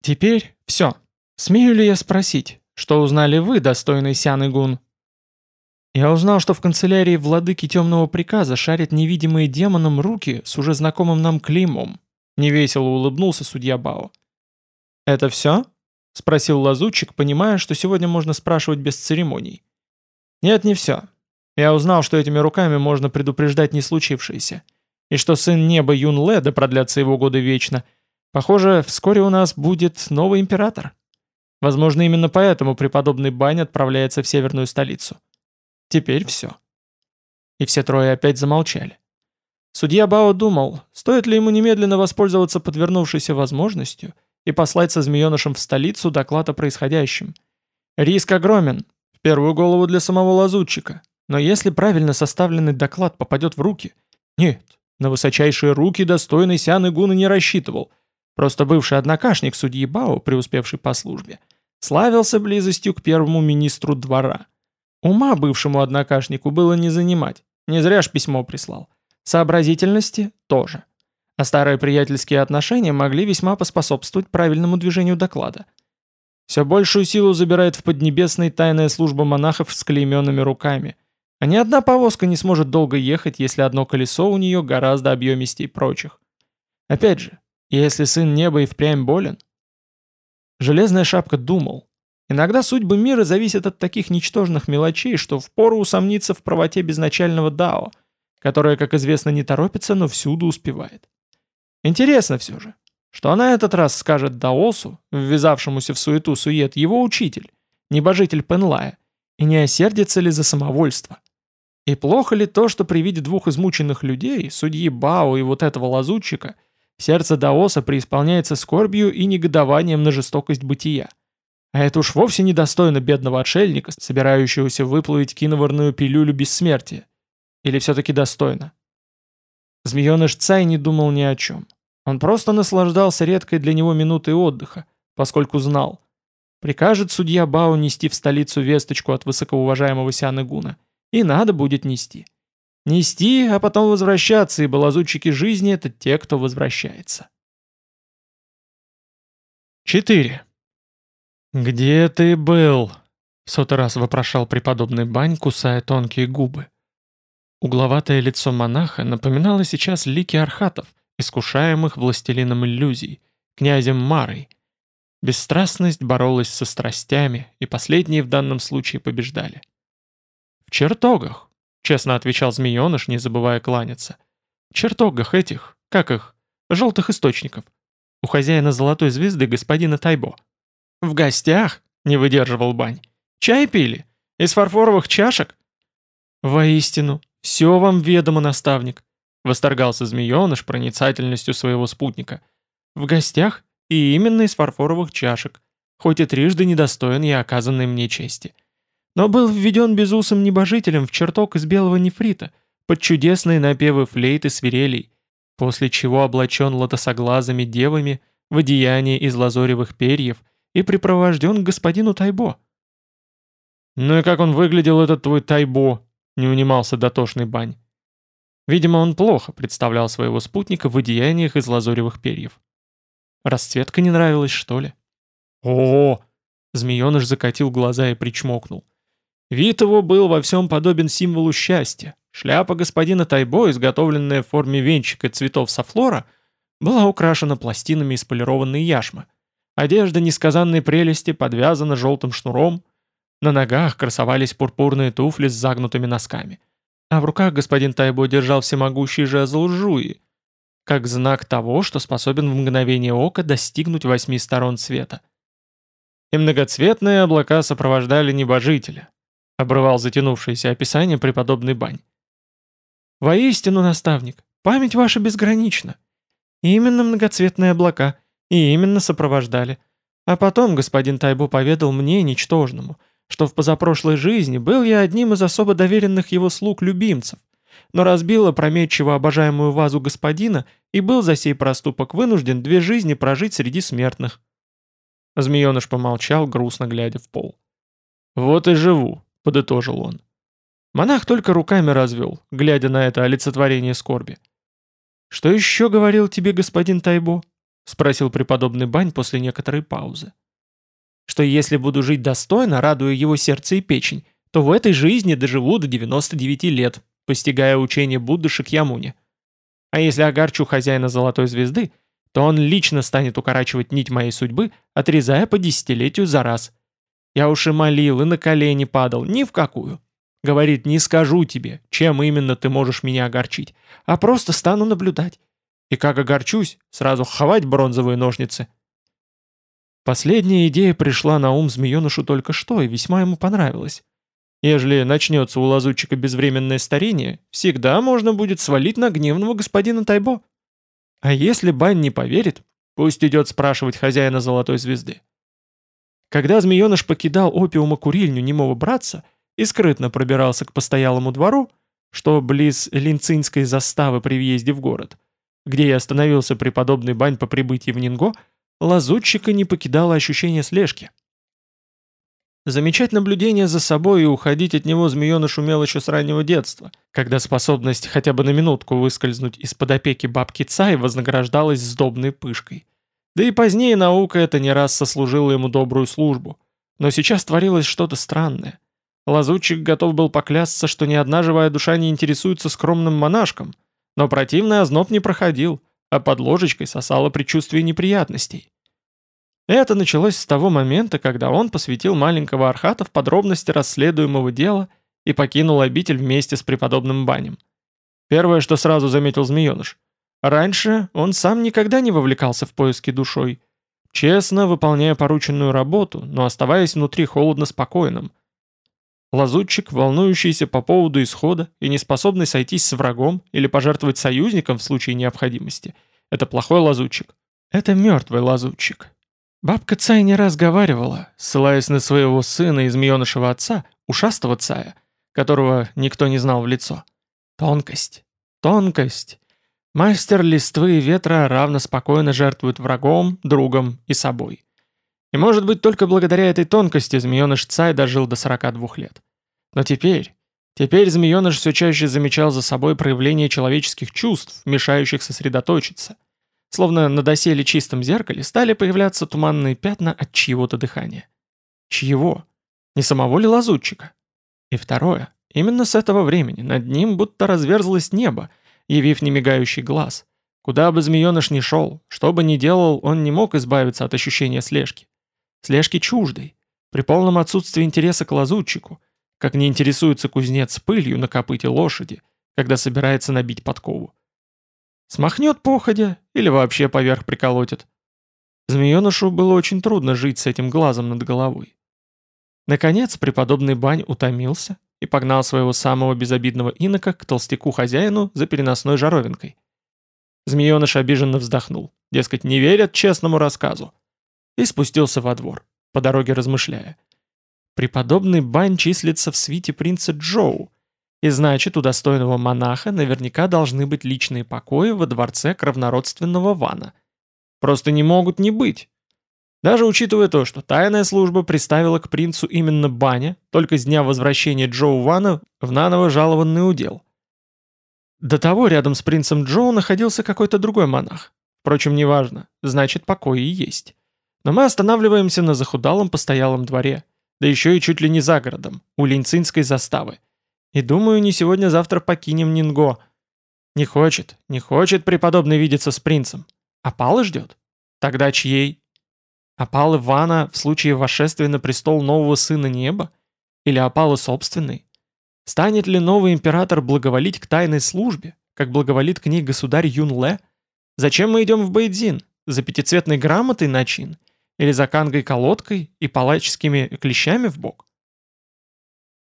Теперь все. Смею ли я спросить, что узнали вы, достойный Сян Игун? Я узнал, что в канцелярии владыки темного приказа шарят невидимые демоном руки с уже знакомым нам клеймом. Невесело улыбнулся судья Бао. «Это все?» — спросил лазутчик, понимая, что сегодня можно спрашивать без церемоний. «Нет, не все. Я узнал, что этими руками можно предупреждать не случившееся, и что сын неба Юн Ле, да продлятся его годы вечно, похоже, вскоре у нас будет новый император». Возможно, именно поэтому преподобный Бань отправляется в северную столицу. Теперь все. И все трое опять замолчали. Судья Бао думал, стоит ли ему немедленно воспользоваться подвернувшейся возможностью и послать со змеенышем в столицу доклад о происходящем. Риск огромен, в первую голову для самого лазутчика, но если правильно составленный доклад попадет в руки... Нет, на высочайшие руки достойный Сян Игуна не рассчитывал, просто бывший однокашник судьи Бао, преуспевший по службе, славился близостью к первому министру двора. Ума бывшему однокашнику было не занимать, не зря ж письмо прислал. Сообразительности тоже. А старые приятельские отношения могли весьма поспособствовать правильному движению доклада. Все большую силу забирает в Поднебесной тайная служба монахов с клейменными руками. А ни одна повозка не сможет долго ехать, если одно колесо у нее гораздо объемистей прочих. Опять же, если сын неба и впрямь болен, Железная шапка думал. Иногда судьбы мира зависят от таких ничтожных мелочей, что впору усомниться в правоте безначального Дао, которое, как известно, не торопится, но всюду успевает. Интересно все же, что на этот раз скажет Даосу, ввязавшемуся в суету-сует, его учитель, небожитель Пенлая, и не осердится ли за самовольство? И плохо ли то, что при виде двух измученных людей, судьи Бао и вот этого лазутчика – Сердце Даоса преисполняется скорбью и негодованием на жестокость бытия. А это уж вовсе недостойно бедного отшельника, собирающегося выплавить киноварную пилюлю бессмертия. Или все-таки достойно? Змееныш Цай не думал ни о чем. Он просто наслаждался редкой для него минутой отдыха, поскольку знал. Прикажет судья Бао нести в столицу весточку от высокоуважаемого Сяны Гуна. И надо будет нести. Нести, а потом возвращаться, ибо лазутчики жизни — это те, кто возвращается. 4. «Где ты был?» — в сотый раз вопрошал преподобный Бань, кусая тонкие губы. Угловатое лицо монаха напоминало сейчас лики архатов, искушаемых властелином иллюзий, князем Марой. Бесстрастность боролась со страстями, и последние в данном случае побеждали. В чертогах, Честно отвечал змееныш, не забывая кланяться. В чертогах этих, как их, желтых источников. У хозяина золотой звезды господина Тайбо. В гостях, не выдерживал Бань. Чай пили? Из фарфоровых чашек? Воистину, все вам ведомо, наставник. Восторгался змееныш проницательностью своего спутника. В гостях и именно из фарфоровых чашек, хоть и трижды недостоин я оказанной мне чести но был введен безусым небожителем в чертог из белого нефрита, под чудесные напевы флейты свирелей, после чего облачен лотосоглазыми девами в одеяние из лазоревых перьев и припровожден к господину Тайбо. «Ну и как он выглядел, этот твой Тайбо?» — не унимался дотошный бань. Видимо, он плохо представлял своего спутника в одеяниях из лазоревых перьев. Расцветка не нравилась, что ли? о, -о, -о Змееныш закатил глаза и причмокнул. Вид его был во всем подобен символу счастья. Шляпа господина Тайбо, изготовленная в форме венчика цветов софлора, была украшена пластинами из полированной яшмы. Одежда несказанной прелести подвязана желтым шнуром. На ногах красовались пурпурные туфли с загнутыми носками. А в руках господин Тайбо держал всемогущий жезл Жуи, как знак того, что способен в мгновение ока достигнуть восьми сторон света. И многоцветные облака сопровождали небожителя, обрывал затянувшееся описание преподобный Бань. «Воистину, наставник, память ваша безгранична. Именно многоцветные облака, и именно сопровождали. А потом господин Тайбо поведал мне, ничтожному, что в позапрошлой жизни был я одним из особо доверенных его слуг-любимцев, но разбил опрометчиво обожаемую вазу господина и был за сей проступок вынужден две жизни прожить среди смертных». Змееныш помолчал, грустно глядя в пол. «Вот и живу», — подытожил он. Монах только руками развел, глядя на это олицетворение скорби. «Что еще говорил тебе господин Тайбо?» — спросил преподобный Бань после некоторой паузы. «Что если буду жить достойно, радуя его сердце и печень, то в этой жизни доживу до 99 лет, постигая учение Будды Шакьямуни. А если огорчу хозяина Золотой Звезды, то он лично станет укорачивать нить моей судьбы, отрезая по десятилетию за раз. Я уж и молил, и на колени падал, ни в какую. Говорит, не скажу тебе, чем именно ты можешь меня огорчить, а просто стану наблюдать. И как огорчусь, сразу ховать бронзовые ножницы. Последняя идея пришла на ум змеенышу только что и весьма ему понравилась. Ежели начнется у лазутчика безвременное старение, всегда можно будет свалить на гневного господина Тайбо. А если Бань не поверит, пусть идет спрашивать хозяина Золотой Звезды. Когда змееныш покидал опиума курильню немого братца и скрытно пробирался к постоялому двору, что близ Линцинской заставы при въезде в город, где и остановился преподобный бань по прибытии в Нинго, лазутчика не покидало ощущение слежки. Замечать наблюдение за собой и уходить от него змееныш умел еще с раннего детства, когда способность хотя бы на минутку выскользнуть из-под опеки бабки Цай вознаграждалась сдобной пышкой. Да и позднее наука это не раз сослужила ему добрую службу. Но сейчас творилось что-то странное. Лазутчик готов был поклясться, что ни одна живая душа не интересуется скромным монашком, но противный озноб не проходил, а под ложечкой сосало предчувствие неприятностей. Это началось с того момента, когда он посвятил маленького Архата в подробности расследуемого дела и покинул обитель вместе с преподобным Банем. Первое, что сразу заметил змееныш — Раньше он сам никогда не вовлекался в поиски душой, честно выполняя порученную работу, но оставаясь внутри холодно спокойным. Лазутчик, волнующийся по поводу исхода и не способный сойтись с врагом или пожертвовать союзником в случае необходимости, это плохой лазутчик. Это мертвый лазутчик. Бабка Цай не раз говаривала, ссылаясь на своего сына и змеенышего отца, ушастого Цая, которого никто не знал в лицо. Тонкость, тонкость. Мастер листвы и ветра равно спокойно жертвует врагом, другом и собой. И может быть только благодаря этой тонкости змееныш Цай дожил до 42 лет. Но теперь, теперь змееныш все чаще замечал за собой проявление человеческих чувств, мешающих сосредоточиться. Словно на доселе чистом зеркале стали появляться туманные пятна от чьего-то дыхания. Чьего? Не самого ли лазутчика? И второе. Именно с этого времени над ним будто разверзлось небо, явив немигающий глаз. Куда бы змееныш ни шел, что бы ни делал, он не мог избавиться от ощущения слежки. Слежки чуждой, при полном отсутствии интереса к лазутчику, как не интересуется кузнец пылью на копыте лошади, когда собирается набить подкову. Смахнет походя или вообще поверх приколотит. Змеенышу было очень трудно жить с этим глазом над головой. Наконец преподобный Бань утомился и погнал своего самого безобидного инока к толстяку-хозяину за переносной жаровинкой. Змееныш обиженно вздохнул, дескать, не верят честному рассказу, и спустился во двор, по дороге размышляя. Преподобный Бань числится в свите принца Джоу, И значит, у достойного монаха наверняка должны быть личные покои во дворце кровнородственного Вана. Просто не могут не быть. Даже учитывая то, что тайная служба приставила к принцу именно Баня, только с дня возвращения Джоу Вана в наново жалованный удел. До того рядом с принцем Джоу находился какой-то другой монах. Впрочем, неважно, значит, покои есть. Но мы останавливаемся на захудалом постоялом дворе, да еще и чуть ли не за городом, у Линцинской заставы. И думаю, не сегодня-завтра покинем Нинго. Не хочет, не хочет преподобный видеться с принцем. А Палы ждет? Тогда чьей? Опал Ивана в случае восшествия на престол нового сына неба? Или опалы собственной? Станет ли новый император благоволить к тайной службе, как благоволит к ней государь Юн-Ле? Зачем мы идем в Бейдзин? За пятицветной грамотой начин? Или за кангой-колодкой и палаческими клещами в бок?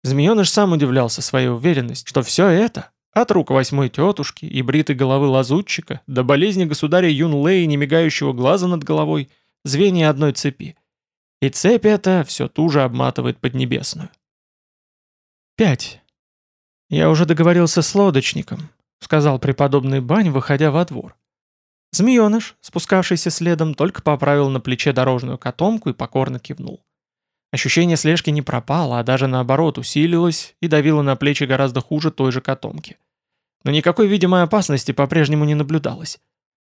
Змееныш сам удивлялся своей уверенности, что все это, от рук восьмой тетушки и бритой головы лазутчика до болезни государя Юн-Ле и немигающего глаза над головой – звенья одной цепи. И цепь эта все туже обматывает Поднебесную. 5. «Я уже договорился с лодочником», — сказал преподобный Бань, выходя во двор. Змееныш, спускавшийся следом, только поправил на плече дорожную котомку и покорно кивнул. Ощущение слежки не пропало, а даже наоборот усилилось и давило на плечи гораздо хуже той же котомки. Но никакой видимой опасности по-прежнему не наблюдалось.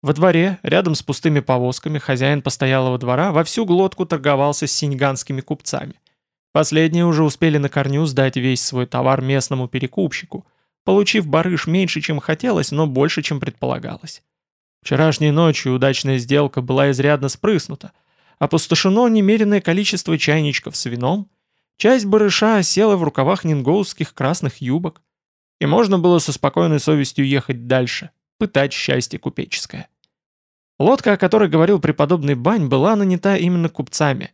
Во дворе, рядом с пустыми повозками, хозяин постоялого двора во всю глотку торговался с синьганскими купцами. Последние уже успели на корню сдать весь свой товар местному перекупщику, получив барыш меньше, чем хотелось, но больше, чем предполагалось. Вчерашней ночью удачная сделка была изрядно спрыснута, опустошено немеренное количество чайничков с вином, часть барыша осела в рукавах нингоуских красных юбок, и можно было со спокойной совестью ехать дальше, пытать счастье купеческое. Лодка, о которой говорил преподобный Бань, была нанята именно купцами.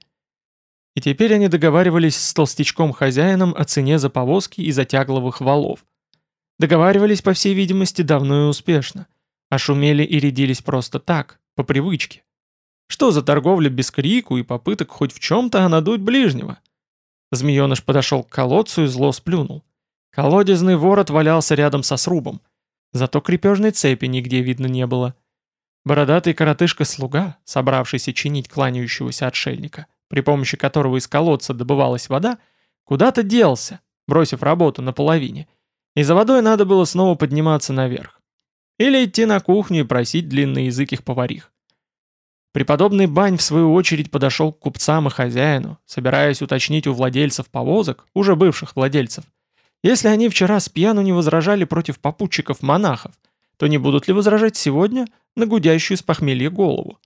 И теперь они договаривались с толстячком-хозяином о цене за повозки и затягловых валов. Договаривались, по всей видимости, давно и успешно. А шумели и рядились просто так, по привычке. Что за торговля без крику и попыток хоть в чем-то надуть ближнего? Змееныш подошел к колодцу и зло сплюнул. Колодезный ворот валялся рядом со срубом. Зато крепежной цепи нигде видно не было. Бородатый коротышка-слуга, собравшийся чинить кланяющегося отшельника, при помощи которого из колодца добывалась вода, куда-то делся, бросив работу наполовине, и за водой надо было снова подниматься наверх. Или идти на кухню и просить длинноязыких поварих. Преподобный Бань в свою очередь подошел к купцам и хозяину, собираясь уточнить у владельцев повозок, уже бывших владельцев, если они вчера с пьяну не возражали против попутчиков-монахов, то не будут ли возражать сегодня на гудящую с похмелья голову?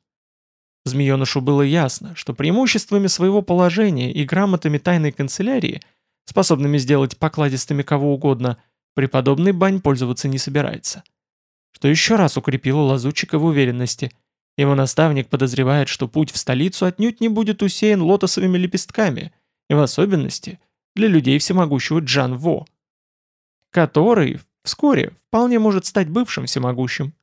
Змеенышу было ясно, что преимуществами своего положения и грамотами тайной канцелярии, способными сделать покладистыми кого угодно, преподобный Бань пользоваться не собирается. Что еще раз укрепило лазутчика в уверенности. Его наставник подозревает, что путь в столицу отнюдь не будет усеян лотосовыми лепестками, и в особенности для людей всемогущего Джан Во, который вскоре вполне может стать бывшим всемогущим.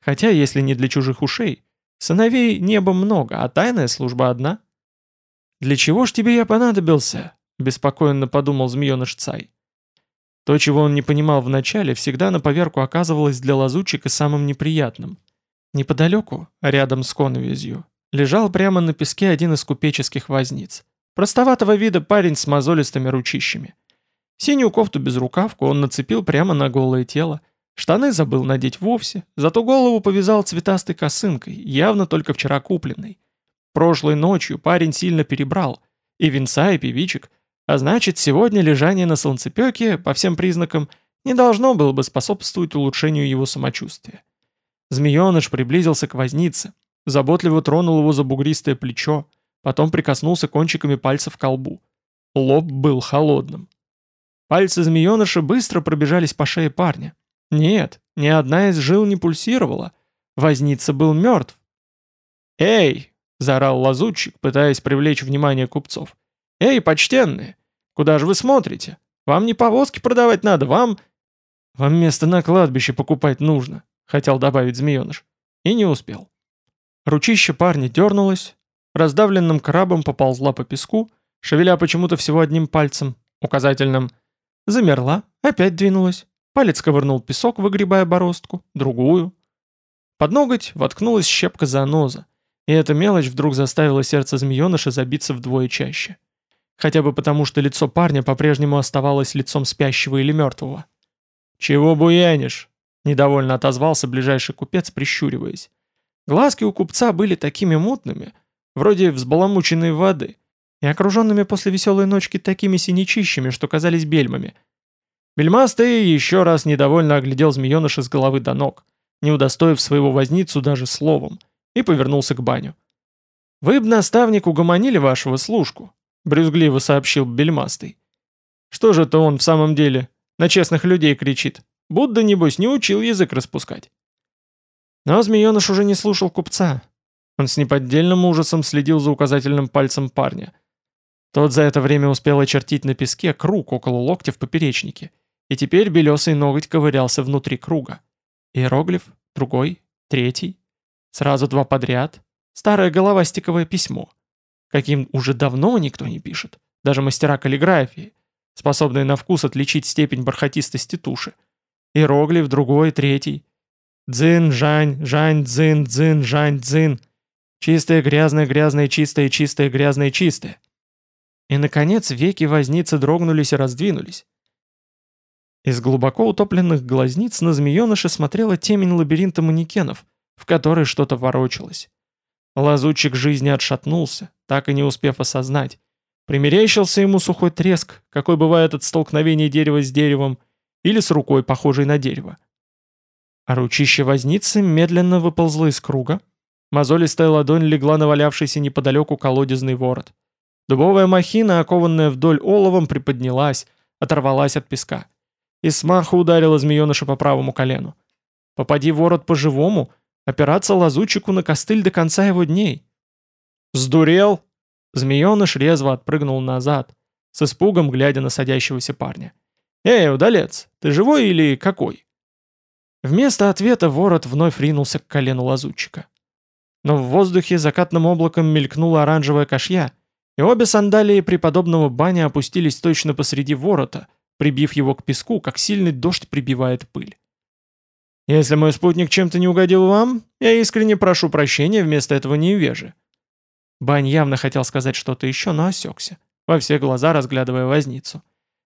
Хотя, если не для чужих ушей, сыновей неба много, а тайная служба одна. «Для чего ж тебе я понадобился?» – беспокойно подумал змееныш Цай. То, чего он не понимал вначале, всегда на поверку оказывалось для лазутчика самым неприятным. Неподалеку, рядом с коновизью, лежал прямо на песке один из купеческих возниц. Простоватого вида парень с мозолистыми ручищами. Синюю кофту без рукавку он нацепил прямо на голое тело. Штаны забыл надеть вовсе, зато голову повязал цветастой косынкой, явно только вчера купленной. Прошлой ночью парень сильно перебрал, и венца, и певичек, а значит, сегодня лежание на солнцепеке, по всем признакам, не должно было бы способствовать улучшению его самочувствия. Змееныш приблизился к вознице, заботливо тронул его за бугристое плечо, потом прикоснулся кончиками пальцев к колбу. Лоб был холодным. Пальцы змееныша быстро пробежались по шее парня. Нет, ни одна из жил не пульсировала. Возница был мертв. «Эй!» — заорал лазутчик, пытаясь привлечь внимание купцов. «Эй, почтенные! Куда же вы смотрите? Вам не повозки продавать надо, вам...» «Вам место на кладбище покупать нужно», — хотел добавить змееныш. И не успел. Ручище парня дернулось, раздавленным крабом поползла по песку, шевеля почему-то всего одним пальцем, указательным — замерла, опять двинулась. Палец ковырнул песок, выгребая бороздку, другую. Под ноготь воткнулась щепка заноза, и эта мелочь вдруг заставила сердце змееныша забиться вдвое чаще. Хотя бы потому, что лицо парня по-прежнему оставалось лицом спящего или мертвого. «Чего буянишь?» – недовольно отозвался ближайший купец, прищуриваясь. Глазки у купца были такими мутными, вроде взбаламученной воды, и окруженными после веселой ночки такими синячищами, что казались бельмами. Бельмастый еще раз недовольно оглядел змееныша с головы до ног, не удостоив своего возницу даже словом, и повернулся к баню. «Вы б, наставник, угомонили вашего служку», — брюзгливо сообщил Бельмастый. «Что же это он в самом деле на честных людей кричит? Будда, небось, не учил язык распускать». Но змееныш уже не слушал купца. Он с неподдельным ужасом следил за указательным пальцем парня. Тот за это время успел очертить на песке круг около локтя в поперечнике, и теперь белесый ноготь ковырялся внутри круга. Иероглиф, другой, третий. Сразу два подряд. Старое головастиковое письмо. Каким уже давно никто не пишет. Даже мастера каллиграфии, способные на вкус отличить степень бархатистости туши. Иероглиф, другой, третий. Дзин, жань, жань, дзин, дзин, жань, дзин. Чистое, грязное, грязное, чистое, чистое, грязное, чистое. И, наконец, веки возницы дрогнулись и раздвинулись. Из глубоко утопленных глазниц на змееныша смотрела темень лабиринта манекенов, в которой что-то ворочалось. Лазучик жизни отшатнулся, так и не успев осознать. Примерещился ему сухой треск, какой бывает от столкновения дерева с деревом, или с рукой, похожей на дерево. А ручище возницы медленно выползло из круга. Мозолистая ладонь легла на валявшийся неподалеку колодезный ворот. Дубовая махина, окованная вдоль оловом, приподнялась, оторвалась от песка. И смаху ударила змееныша по правому колену. Попади ворот по-живому, опираться лазучику на костыль до конца его дней. «Сдурел!» Змееныш резво отпрыгнул назад, с испугом глядя на садящегося парня. «Эй, удалец, ты живой или какой?» Вместо ответа ворот вновь ринулся к колену лазутчика. Но в воздухе закатным облаком мелькнула оранжевая кошья, и обе сандалии преподобного баня опустились точно посреди ворота, прибив его к песку, как сильный дождь прибивает пыль. «Если мой спутник чем-то не угодил вам, я искренне прошу прощения вместо этого невежи». Бань явно хотел сказать что-то еще, но осекся, во все глаза разглядывая возницу.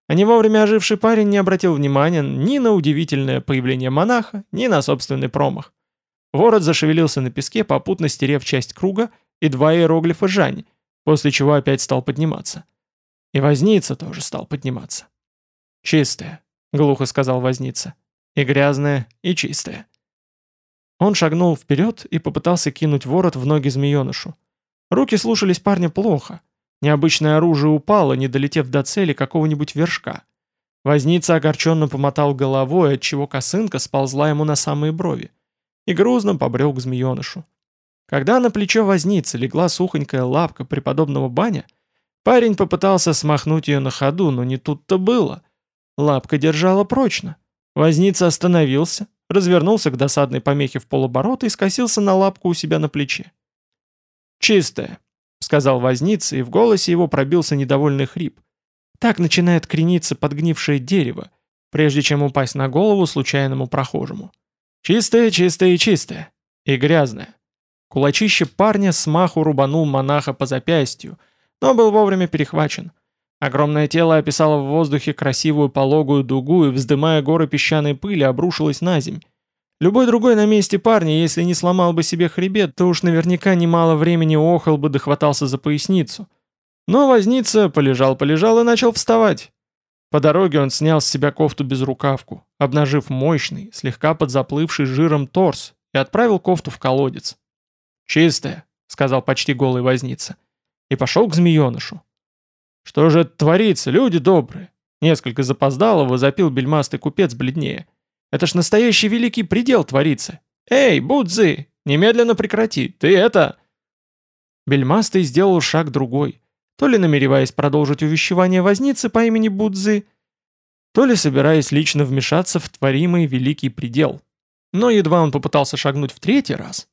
А не вовремя оживший парень не обратил внимания ни на удивительное появление монаха, ни на собственный промах. Ворот зашевелился на песке, попутно стерев часть круга и два иероглифа Жань, после чего опять стал подниматься. И возница тоже стал подниматься. «Чистая», — глухо сказал возница. «И грязная, и чистая». Он шагнул вперед и попытался кинуть ворот в ноги змеенышу. Руки слушались парня плохо, Необычное оружие упало, не долетев до цели какого-нибудь вершка. Возница огорченно помотал головой, отчего косынка сползла ему на самые брови, и грузно побрел к змеенышу. Когда на плечо возницы легла сухонькая лапка преподобного баня, парень попытался смахнуть ее на ходу, но не тут-то было. Лапка держала прочно. Возница остановился, развернулся к досадной помехе в полоборота и скосился на лапку у себя на плече. «Чистая», — сказал возница, и в голосе его пробился недовольный хрип. Так начинает крениться подгнившее дерево, прежде чем упасть на голову случайному прохожему. Чистое, чистое и чистое. И грязное. Кулачище парня смаху рубанул монаха по запястью, но был вовремя перехвачен. Огромное тело описало в воздухе красивую пологую дугу и, вздымая горы песчаной пыли, обрушилось на земь, Любой другой на месте парня, если не сломал бы себе хребет, то уж наверняка немало времени охал бы дохватался за поясницу. Но возница полежал-полежал и начал вставать. По дороге он снял с себя кофту без рукавку, обнажив мощный, слегка подзаплывший жиром торс, и отправил кофту в колодец. «Чистая», — сказал почти голый возница, и пошел к змеенышу. «Что же это творится, люди добрые?» Несколько запоздало возопил бельмастый купец бледнее. Это ж настоящий великий предел творится. Эй, Будзы, немедленно прекрати, ты это...» Бельмастый сделал шаг другой, то ли намереваясь продолжить увещевание возницы по имени Будзы, то ли собираясь лично вмешаться в творимый великий предел. Но едва он попытался шагнуть в третий раз.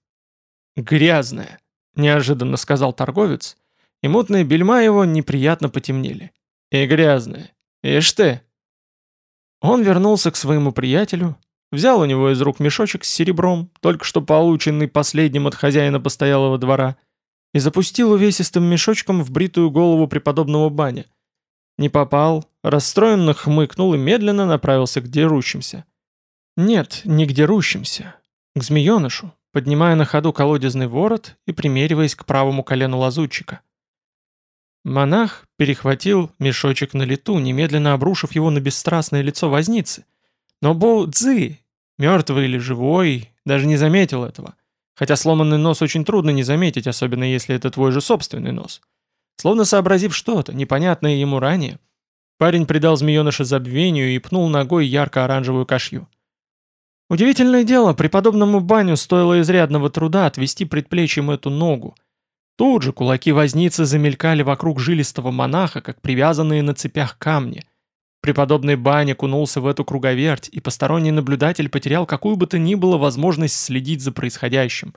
«Грязная», — неожиданно сказал торговец, и мутные бельма его неприятно потемнели. «И грязная. Ишь ты!» Он вернулся к своему приятелю, взял у него из рук мешочек с серебром, только что полученный последним от хозяина постоялого двора, и запустил увесистым мешочком в бритую голову преподобного баня. Не попал, расстроенно хмыкнул и медленно направился к дерущимся. Нет, не к дерущимся, к змеенышу, поднимая на ходу колодезный ворот и примериваясь к правому колену лазутчика. Монах перехватил мешочек на лету, немедленно обрушив его на бесстрастное лицо возницы. Но Боу Цзы, мертвый или живой, даже не заметил этого. Хотя сломанный нос очень трудно не заметить, особенно если это твой же собственный нос. Словно сообразив что-то, непонятное ему ранее, парень придал змееныша забвению и пнул ногой ярко-оранжевую кашью. Удивительное дело, преподобному баню стоило изрядного труда отвести предплечьем эту ногу — Тут же кулаки возницы замелькали вокруг жилистого монаха, как привязанные на цепях камни. Преподобный Баня кунулся в эту круговерть, и посторонний наблюдатель потерял какую бы то ни было возможность следить за происходящим.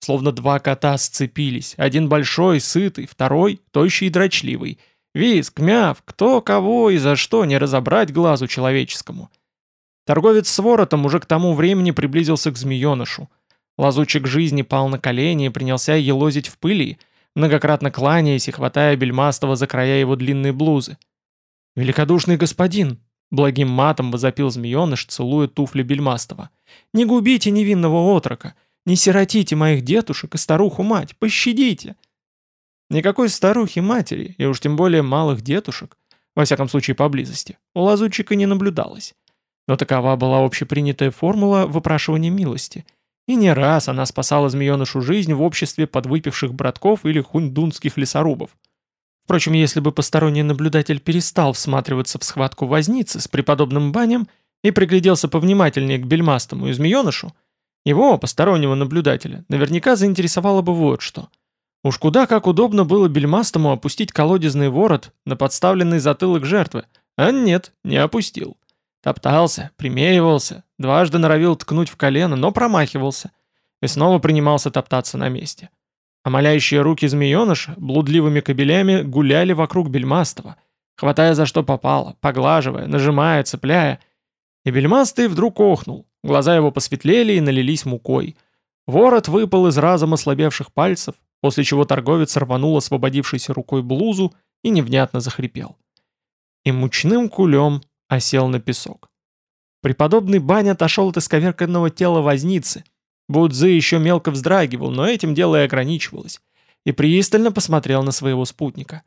Словно два кота сцепились, один большой, сытый, второй тощий и дрочливый. Виск, мяв, кто, кого и за что не разобрать глазу человеческому. Торговец с воротом уже к тому времени приблизился к змеенышу. Лазучик жизни пал на колени и принялся елозить в пыли, многократно кланяясь и хватая бельмастого за края его длинной блузы. «Великодушный господин!» — благим матом возопил змееныш, целуя туфли бельмастого. «Не губите невинного отрока! Не сиротите моих дедушек и старуху-мать! Пощадите!» Никакой старухи-матери, и уж тем более малых дедушек, во всяком случае поблизости, у лазутчика не наблюдалось. Но такова была общепринятая формула выпрашивания милости — и не раз она спасала змеенышу жизнь в обществе подвыпивших братков или хуньдунских лесорубов. Впрочем, если бы посторонний наблюдатель перестал всматриваться в схватку возницы с преподобным банем и пригляделся повнимательнее к бельмастому и змеенышу, его, постороннего наблюдателя, наверняка заинтересовало бы вот что. Уж куда как удобно было бельмастому опустить колодезный ворот на подставленный затылок жертвы, а нет, не опустил. Топтался, примеивался, дважды норовил ткнуть в колено, но промахивался. И снова принимался топтаться на месте. А руки змееныша блудливыми кобелями гуляли вокруг бельмастого, хватая за что попало, поглаживая, нажимая, цепляя. И бельмастый вдруг охнул, глаза его посветлели и налились мукой. Ворот выпал из разом ослабевших пальцев, после чего торговец рванул освободившейся рукой блузу и невнятно захрипел. И мучным кулем осел на песок. Преподобный Бань отошел от исковерканного тела возницы. Будзы еще мелко вздрагивал, но этим дело и ограничивалось, и пристально посмотрел на своего спутника.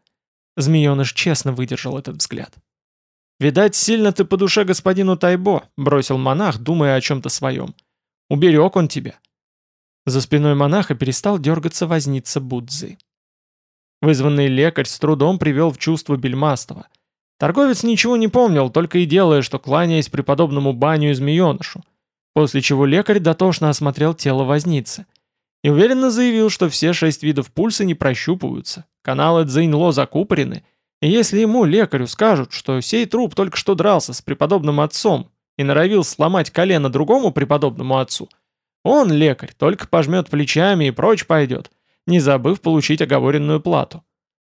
Змееныш честно выдержал этот взгляд. «Видать, сильно ты по душе господину Тайбо», — бросил монах, думая о чем-то своем. «Уберег он тебя». За спиной монаха перестал дергаться возница Будзы. Вызванный лекарь с трудом привел в чувство Бельмастова — Торговец ничего не помнил, только и делая, что кланяясь преподобному баню и змеенышу, после чего лекарь дотошно осмотрел тело возницы и уверенно заявил, что все шесть видов пульса не прощупываются, каналы Цзиньло закупорены, и если ему, лекарю, скажут, что сей труп только что дрался с преподобным отцом и норовил сломать колено другому преподобному отцу, он, лекарь, только пожмет плечами и прочь пойдет, не забыв получить оговоренную плату.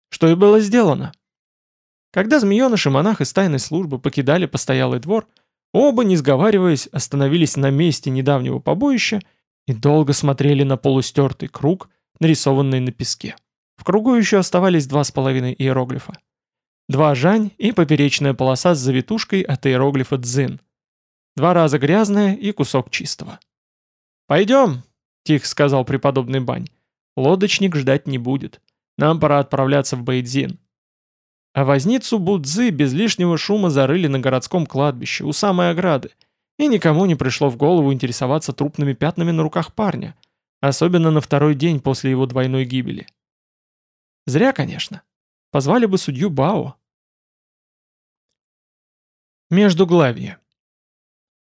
Что и было сделано. Когда змееныш и монах из тайной службы покидали постоялый двор, оба, не сговариваясь, остановились на месте недавнего побоища и долго смотрели на полустертый круг, нарисованный на песке. В кругу еще оставались два с половиной иероглифа. Два жань и поперечная полоса с завитушкой от иероглифа дзин. Два раза грязная и кусок чистого. «Пойдем», — тихо сказал преподобный Бань. «Лодочник ждать не будет. Нам пора отправляться в Бэйдзин. А возницу Будзы без лишнего шума зарыли на городском кладбище, у самой ограды, и никому не пришло в голову интересоваться трупными пятнами на руках парня, особенно на второй день после его двойной гибели. Зря, конечно. Позвали бы судью Бао. Междуглавье.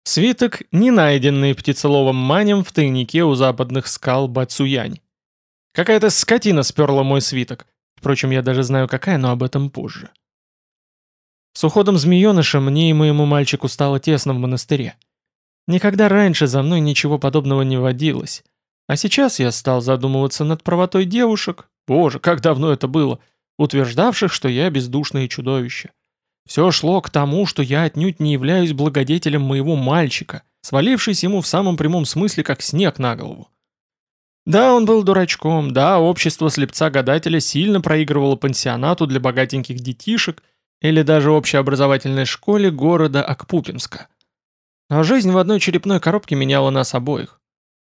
Свиток, не найденный птицеловым манем в тайнике у западных скал Бацуянь. Какая-то скотина сперла мой свиток. Впрочем, я даже знаю какая, но об этом позже. С уходом змееныша мне и моему мальчику стало тесно в монастыре. Никогда раньше за мной ничего подобного не водилось. А сейчас я стал задумываться над правотой девушек, боже, как давно это было, утверждавших, что я бездушное чудовище. Все шло к тому, что я отнюдь не являюсь благодетелем моего мальчика, свалившись ему в самом прямом смысле как снег на голову. Да, он был дурачком, да, общество слепца-гадателя сильно проигрывало пансионату для богатеньких детишек или даже общеобразовательной школе города Акпупинска. Но жизнь в одной черепной коробке меняла нас обоих.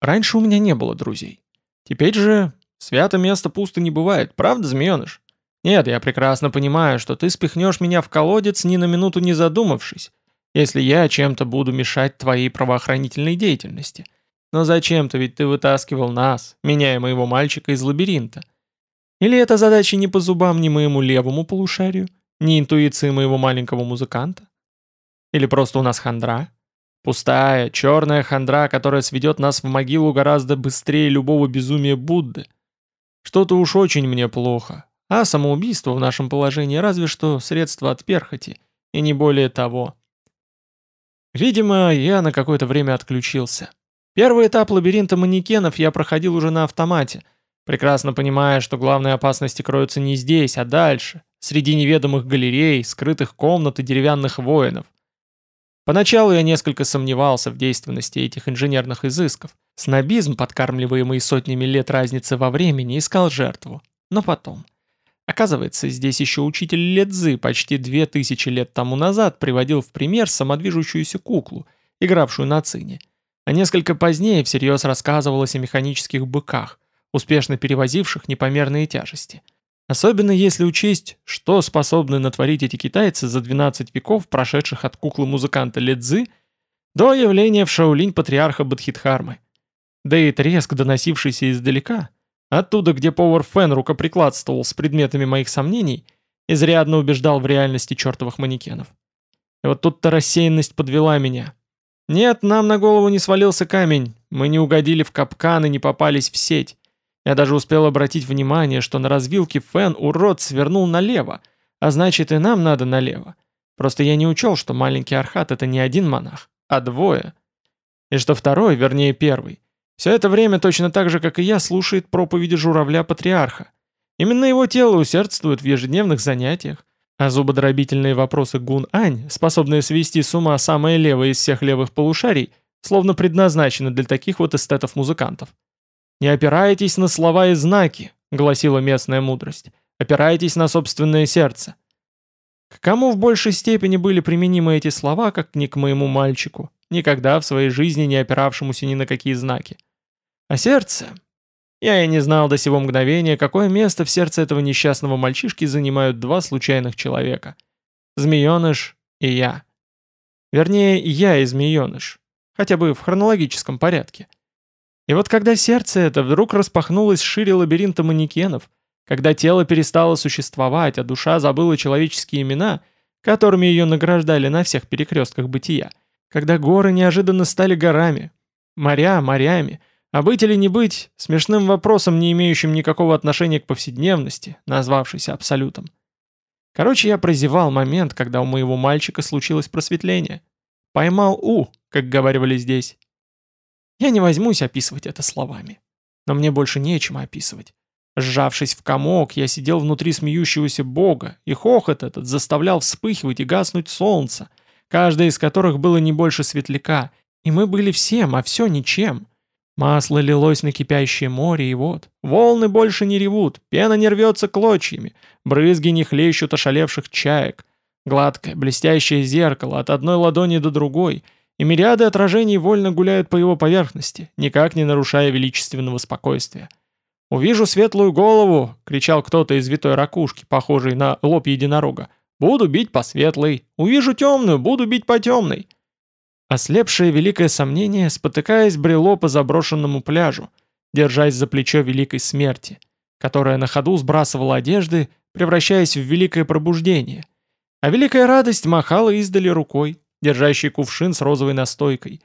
Раньше у меня не было друзей. Теперь же свято место пусто не бывает, правда, змееныш? Нет, я прекрасно понимаю, что ты спихнешь меня в колодец, ни на минуту не задумавшись, если я чем-то буду мешать твоей правоохранительной деятельности. Но зачем-то ведь ты вытаскивал нас, меня и моего мальчика из лабиринта. Или эта задача не по зубам ни моему левому полушарию, ни интуиции моего маленького музыканта? Или просто у нас хандра? Пустая, черная хандра, которая сведет нас в могилу гораздо быстрее любого безумия Будды. Что-то уж очень мне плохо, а самоубийство в нашем положении разве что средство от перхоти, и не более того. Видимо, я на какое-то время отключился. Первый этап лабиринта манекенов я проходил уже на автомате, прекрасно понимая, что главные опасности кроются не здесь, а дальше, среди неведомых галерей, скрытых комнат и деревянных воинов. Поначалу я несколько сомневался в действенности этих инженерных изысков. Снобизм, подкармливаемый сотнями лет разницы во времени, искал жертву. Но потом... Оказывается, здесь еще учитель Ледзы почти две тысячи лет тому назад приводил в пример самодвижущуюся куклу, игравшую на цине. А несколько позднее всерьез рассказывалось о механических быках, успешно перевозивших непомерные тяжести. Особенно если учесть, что способны натворить эти китайцы за 12 веков, прошедших от куклы-музыканта Ледзы до явления в Шаолинь патриарха Бадхидхармы. Да и треск, доносившийся издалека, Оттуда, где повар Фен рукоприкладствовал с предметами моих сомнений, изрядно убеждал в реальности чертовых манекенов. И вот тут-то рассеянность подвела меня. Нет, нам на голову не свалился камень, мы не угодили в капкан и не попались в сеть. Я даже успел обратить внимание, что на развилке Фен урод свернул налево, а значит и нам надо налево. Просто я не учел, что маленький Архат это не один монах, а двое. И что второй, вернее первый, все это время точно так же, как и я, слушает проповеди журавля-патриарха. Именно его тело усердствует в ежедневных занятиях, а зубодробительные вопросы Гун-Ань, способные свести с ума самое левое из всех левых полушарий, словно предназначены для таких вот эстетов-музыкантов. «Не опирайтесь на слова и знаки», — гласила местная мудрость, — «опирайтесь на собственное сердце». К кому в большей степени были применимы эти слова, как не к моему мальчику, никогда в своей жизни не опиравшемуся ни на какие знаки? А сердце? Я и не знал до сего мгновения, какое место в сердце этого несчастного мальчишки занимают два случайных человека. Змееныш и я. Вернее, я и змееныш. Хотя бы в хронологическом порядке. И вот когда сердце это вдруг распахнулось шире лабиринта манекенов, когда тело перестало существовать, а душа забыла человеческие имена, которыми ее награждали на всех перекрестках бытия, когда горы неожиданно стали горами, моря морями, а быть или не быть, смешным вопросом, не имеющим никакого отношения к повседневности, назвавшийся абсолютом. Короче, я прозевал момент, когда у моего мальчика случилось просветление. Поймал У, как говорили здесь. Я не возьмусь описывать это словами. Но мне больше нечем описывать. Сжавшись в комок, я сидел внутри смеющегося бога, и хохот этот заставлял вспыхивать и гаснуть солнце, каждое из которых было не больше светляка, и мы были всем, а все ничем. Масло лилось на кипящее море, и вот, волны больше не ревут, пена не рвется клочьями, брызги не хлещут ошалевших чаек, гладкое, блестящее зеркало от одной ладони до другой, и мириады отражений вольно гуляют по его поверхности, никак не нарушая величественного спокойствия. «Увижу светлую голову!» — кричал кто-то из витой ракушки, похожей на лоб единорога. «Буду бить по светлой! Увижу темную! Буду бить по темной!» Ослепшее великое сомнение, спотыкаясь, брело по заброшенному пляжу, держась за плечо великой смерти, которая на ходу сбрасывала одежды, превращаясь в великое пробуждение. А великая радость махала издали рукой, держащей кувшин с розовой настойкой,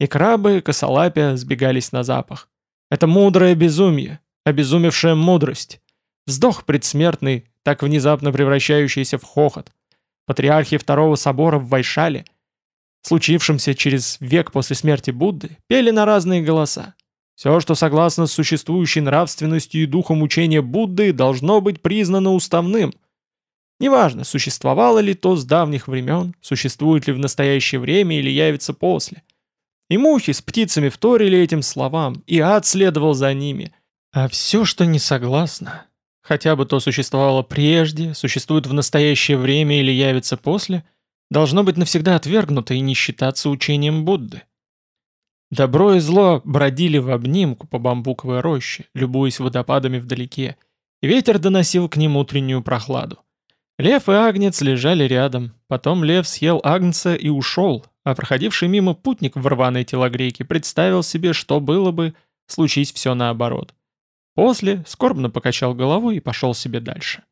и крабы, косолапия сбегались на запах. Это мудрое безумие, обезумевшая мудрость. Вздох предсмертный, так внезапно превращающийся в хохот. Патриархи Второго Собора в Вайшале — случившемся через век после смерти Будды, пели на разные голоса. Все, что согласно с существующей нравственностью и духом учения Будды, должно быть признано уставным. Неважно, существовало ли то с давних времен, существует ли в настоящее время или явится после. И мухи с птицами вторили этим словам, и ад следовал за ними. А все, что не согласно, хотя бы то существовало прежде, существует в настоящее время или явится после, должно быть навсегда отвергнуто и не считаться учением Будды. Добро и зло бродили в обнимку по бамбуковой роще, любуясь водопадами вдалеке, и ветер доносил к ним утреннюю прохладу. Лев и Агнец лежали рядом, потом лев съел Агнца и ушел, а проходивший мимо путник в рваной телогрейке представил себе, что было бы, случись все наоборот. После скорбно покачал головой и пошел себе дальше.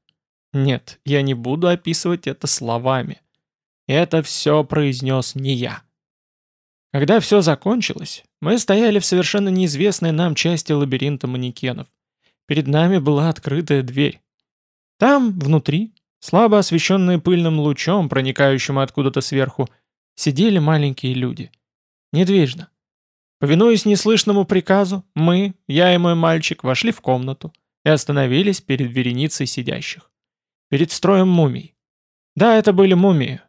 Нет, я не буду описывать это словами. Это все произнес не я. Когда все закончилось, мы стояли в совершенно неизвестной нам части лабиринта манекенов. Перед нами была открытая дверь. Там, внутри, слабо освещенные пыльным лучом, проникающим откуда-то сверху, сидели маленькие люди. Недвижно. Повинуясь неслышному приказу, мы, я и мой мальчик, вошли в комнату и остановились перед вереницей сидящих. Перед строем мумий. Да, это были мумии.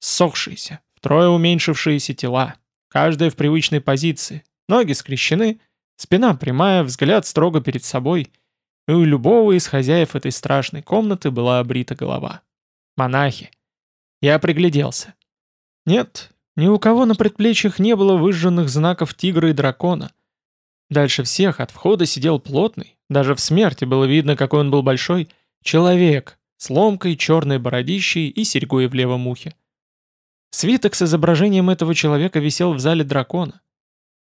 Ссохшиеся, втрое уменьшившиеся тела, каждая в привычной позиции, ноги скрещены, спина прямая, взгляд строго перед собой, и у любого из хозяев этой страшной комнаты была обрита голова. Монахи. Я пригляделся. Нет, ни у кого на предплечьях не было выжженных знаков тигра и дракона. Дальше всех от входа сидел плотный, даже в смерти было видно, какой он был большой, человек с ломкой, черной бородищей и серьгой в левом ухе. Свиток с изображением этого человека висел в зале дракона.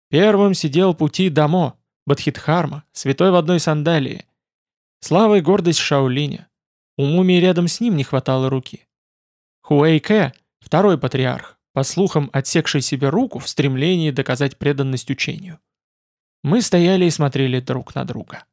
Первым сидел пути Дамо, Бадхидхарма, святой в одной сандалии. Слава и гордость Шаолиня. У мумии рядом с ним не хватало руки. Хуэйке, второй патриарх, по слухам отсекший себе руку в стремлении доказать преданность учению. Мы стояли и смотрели друг на друга.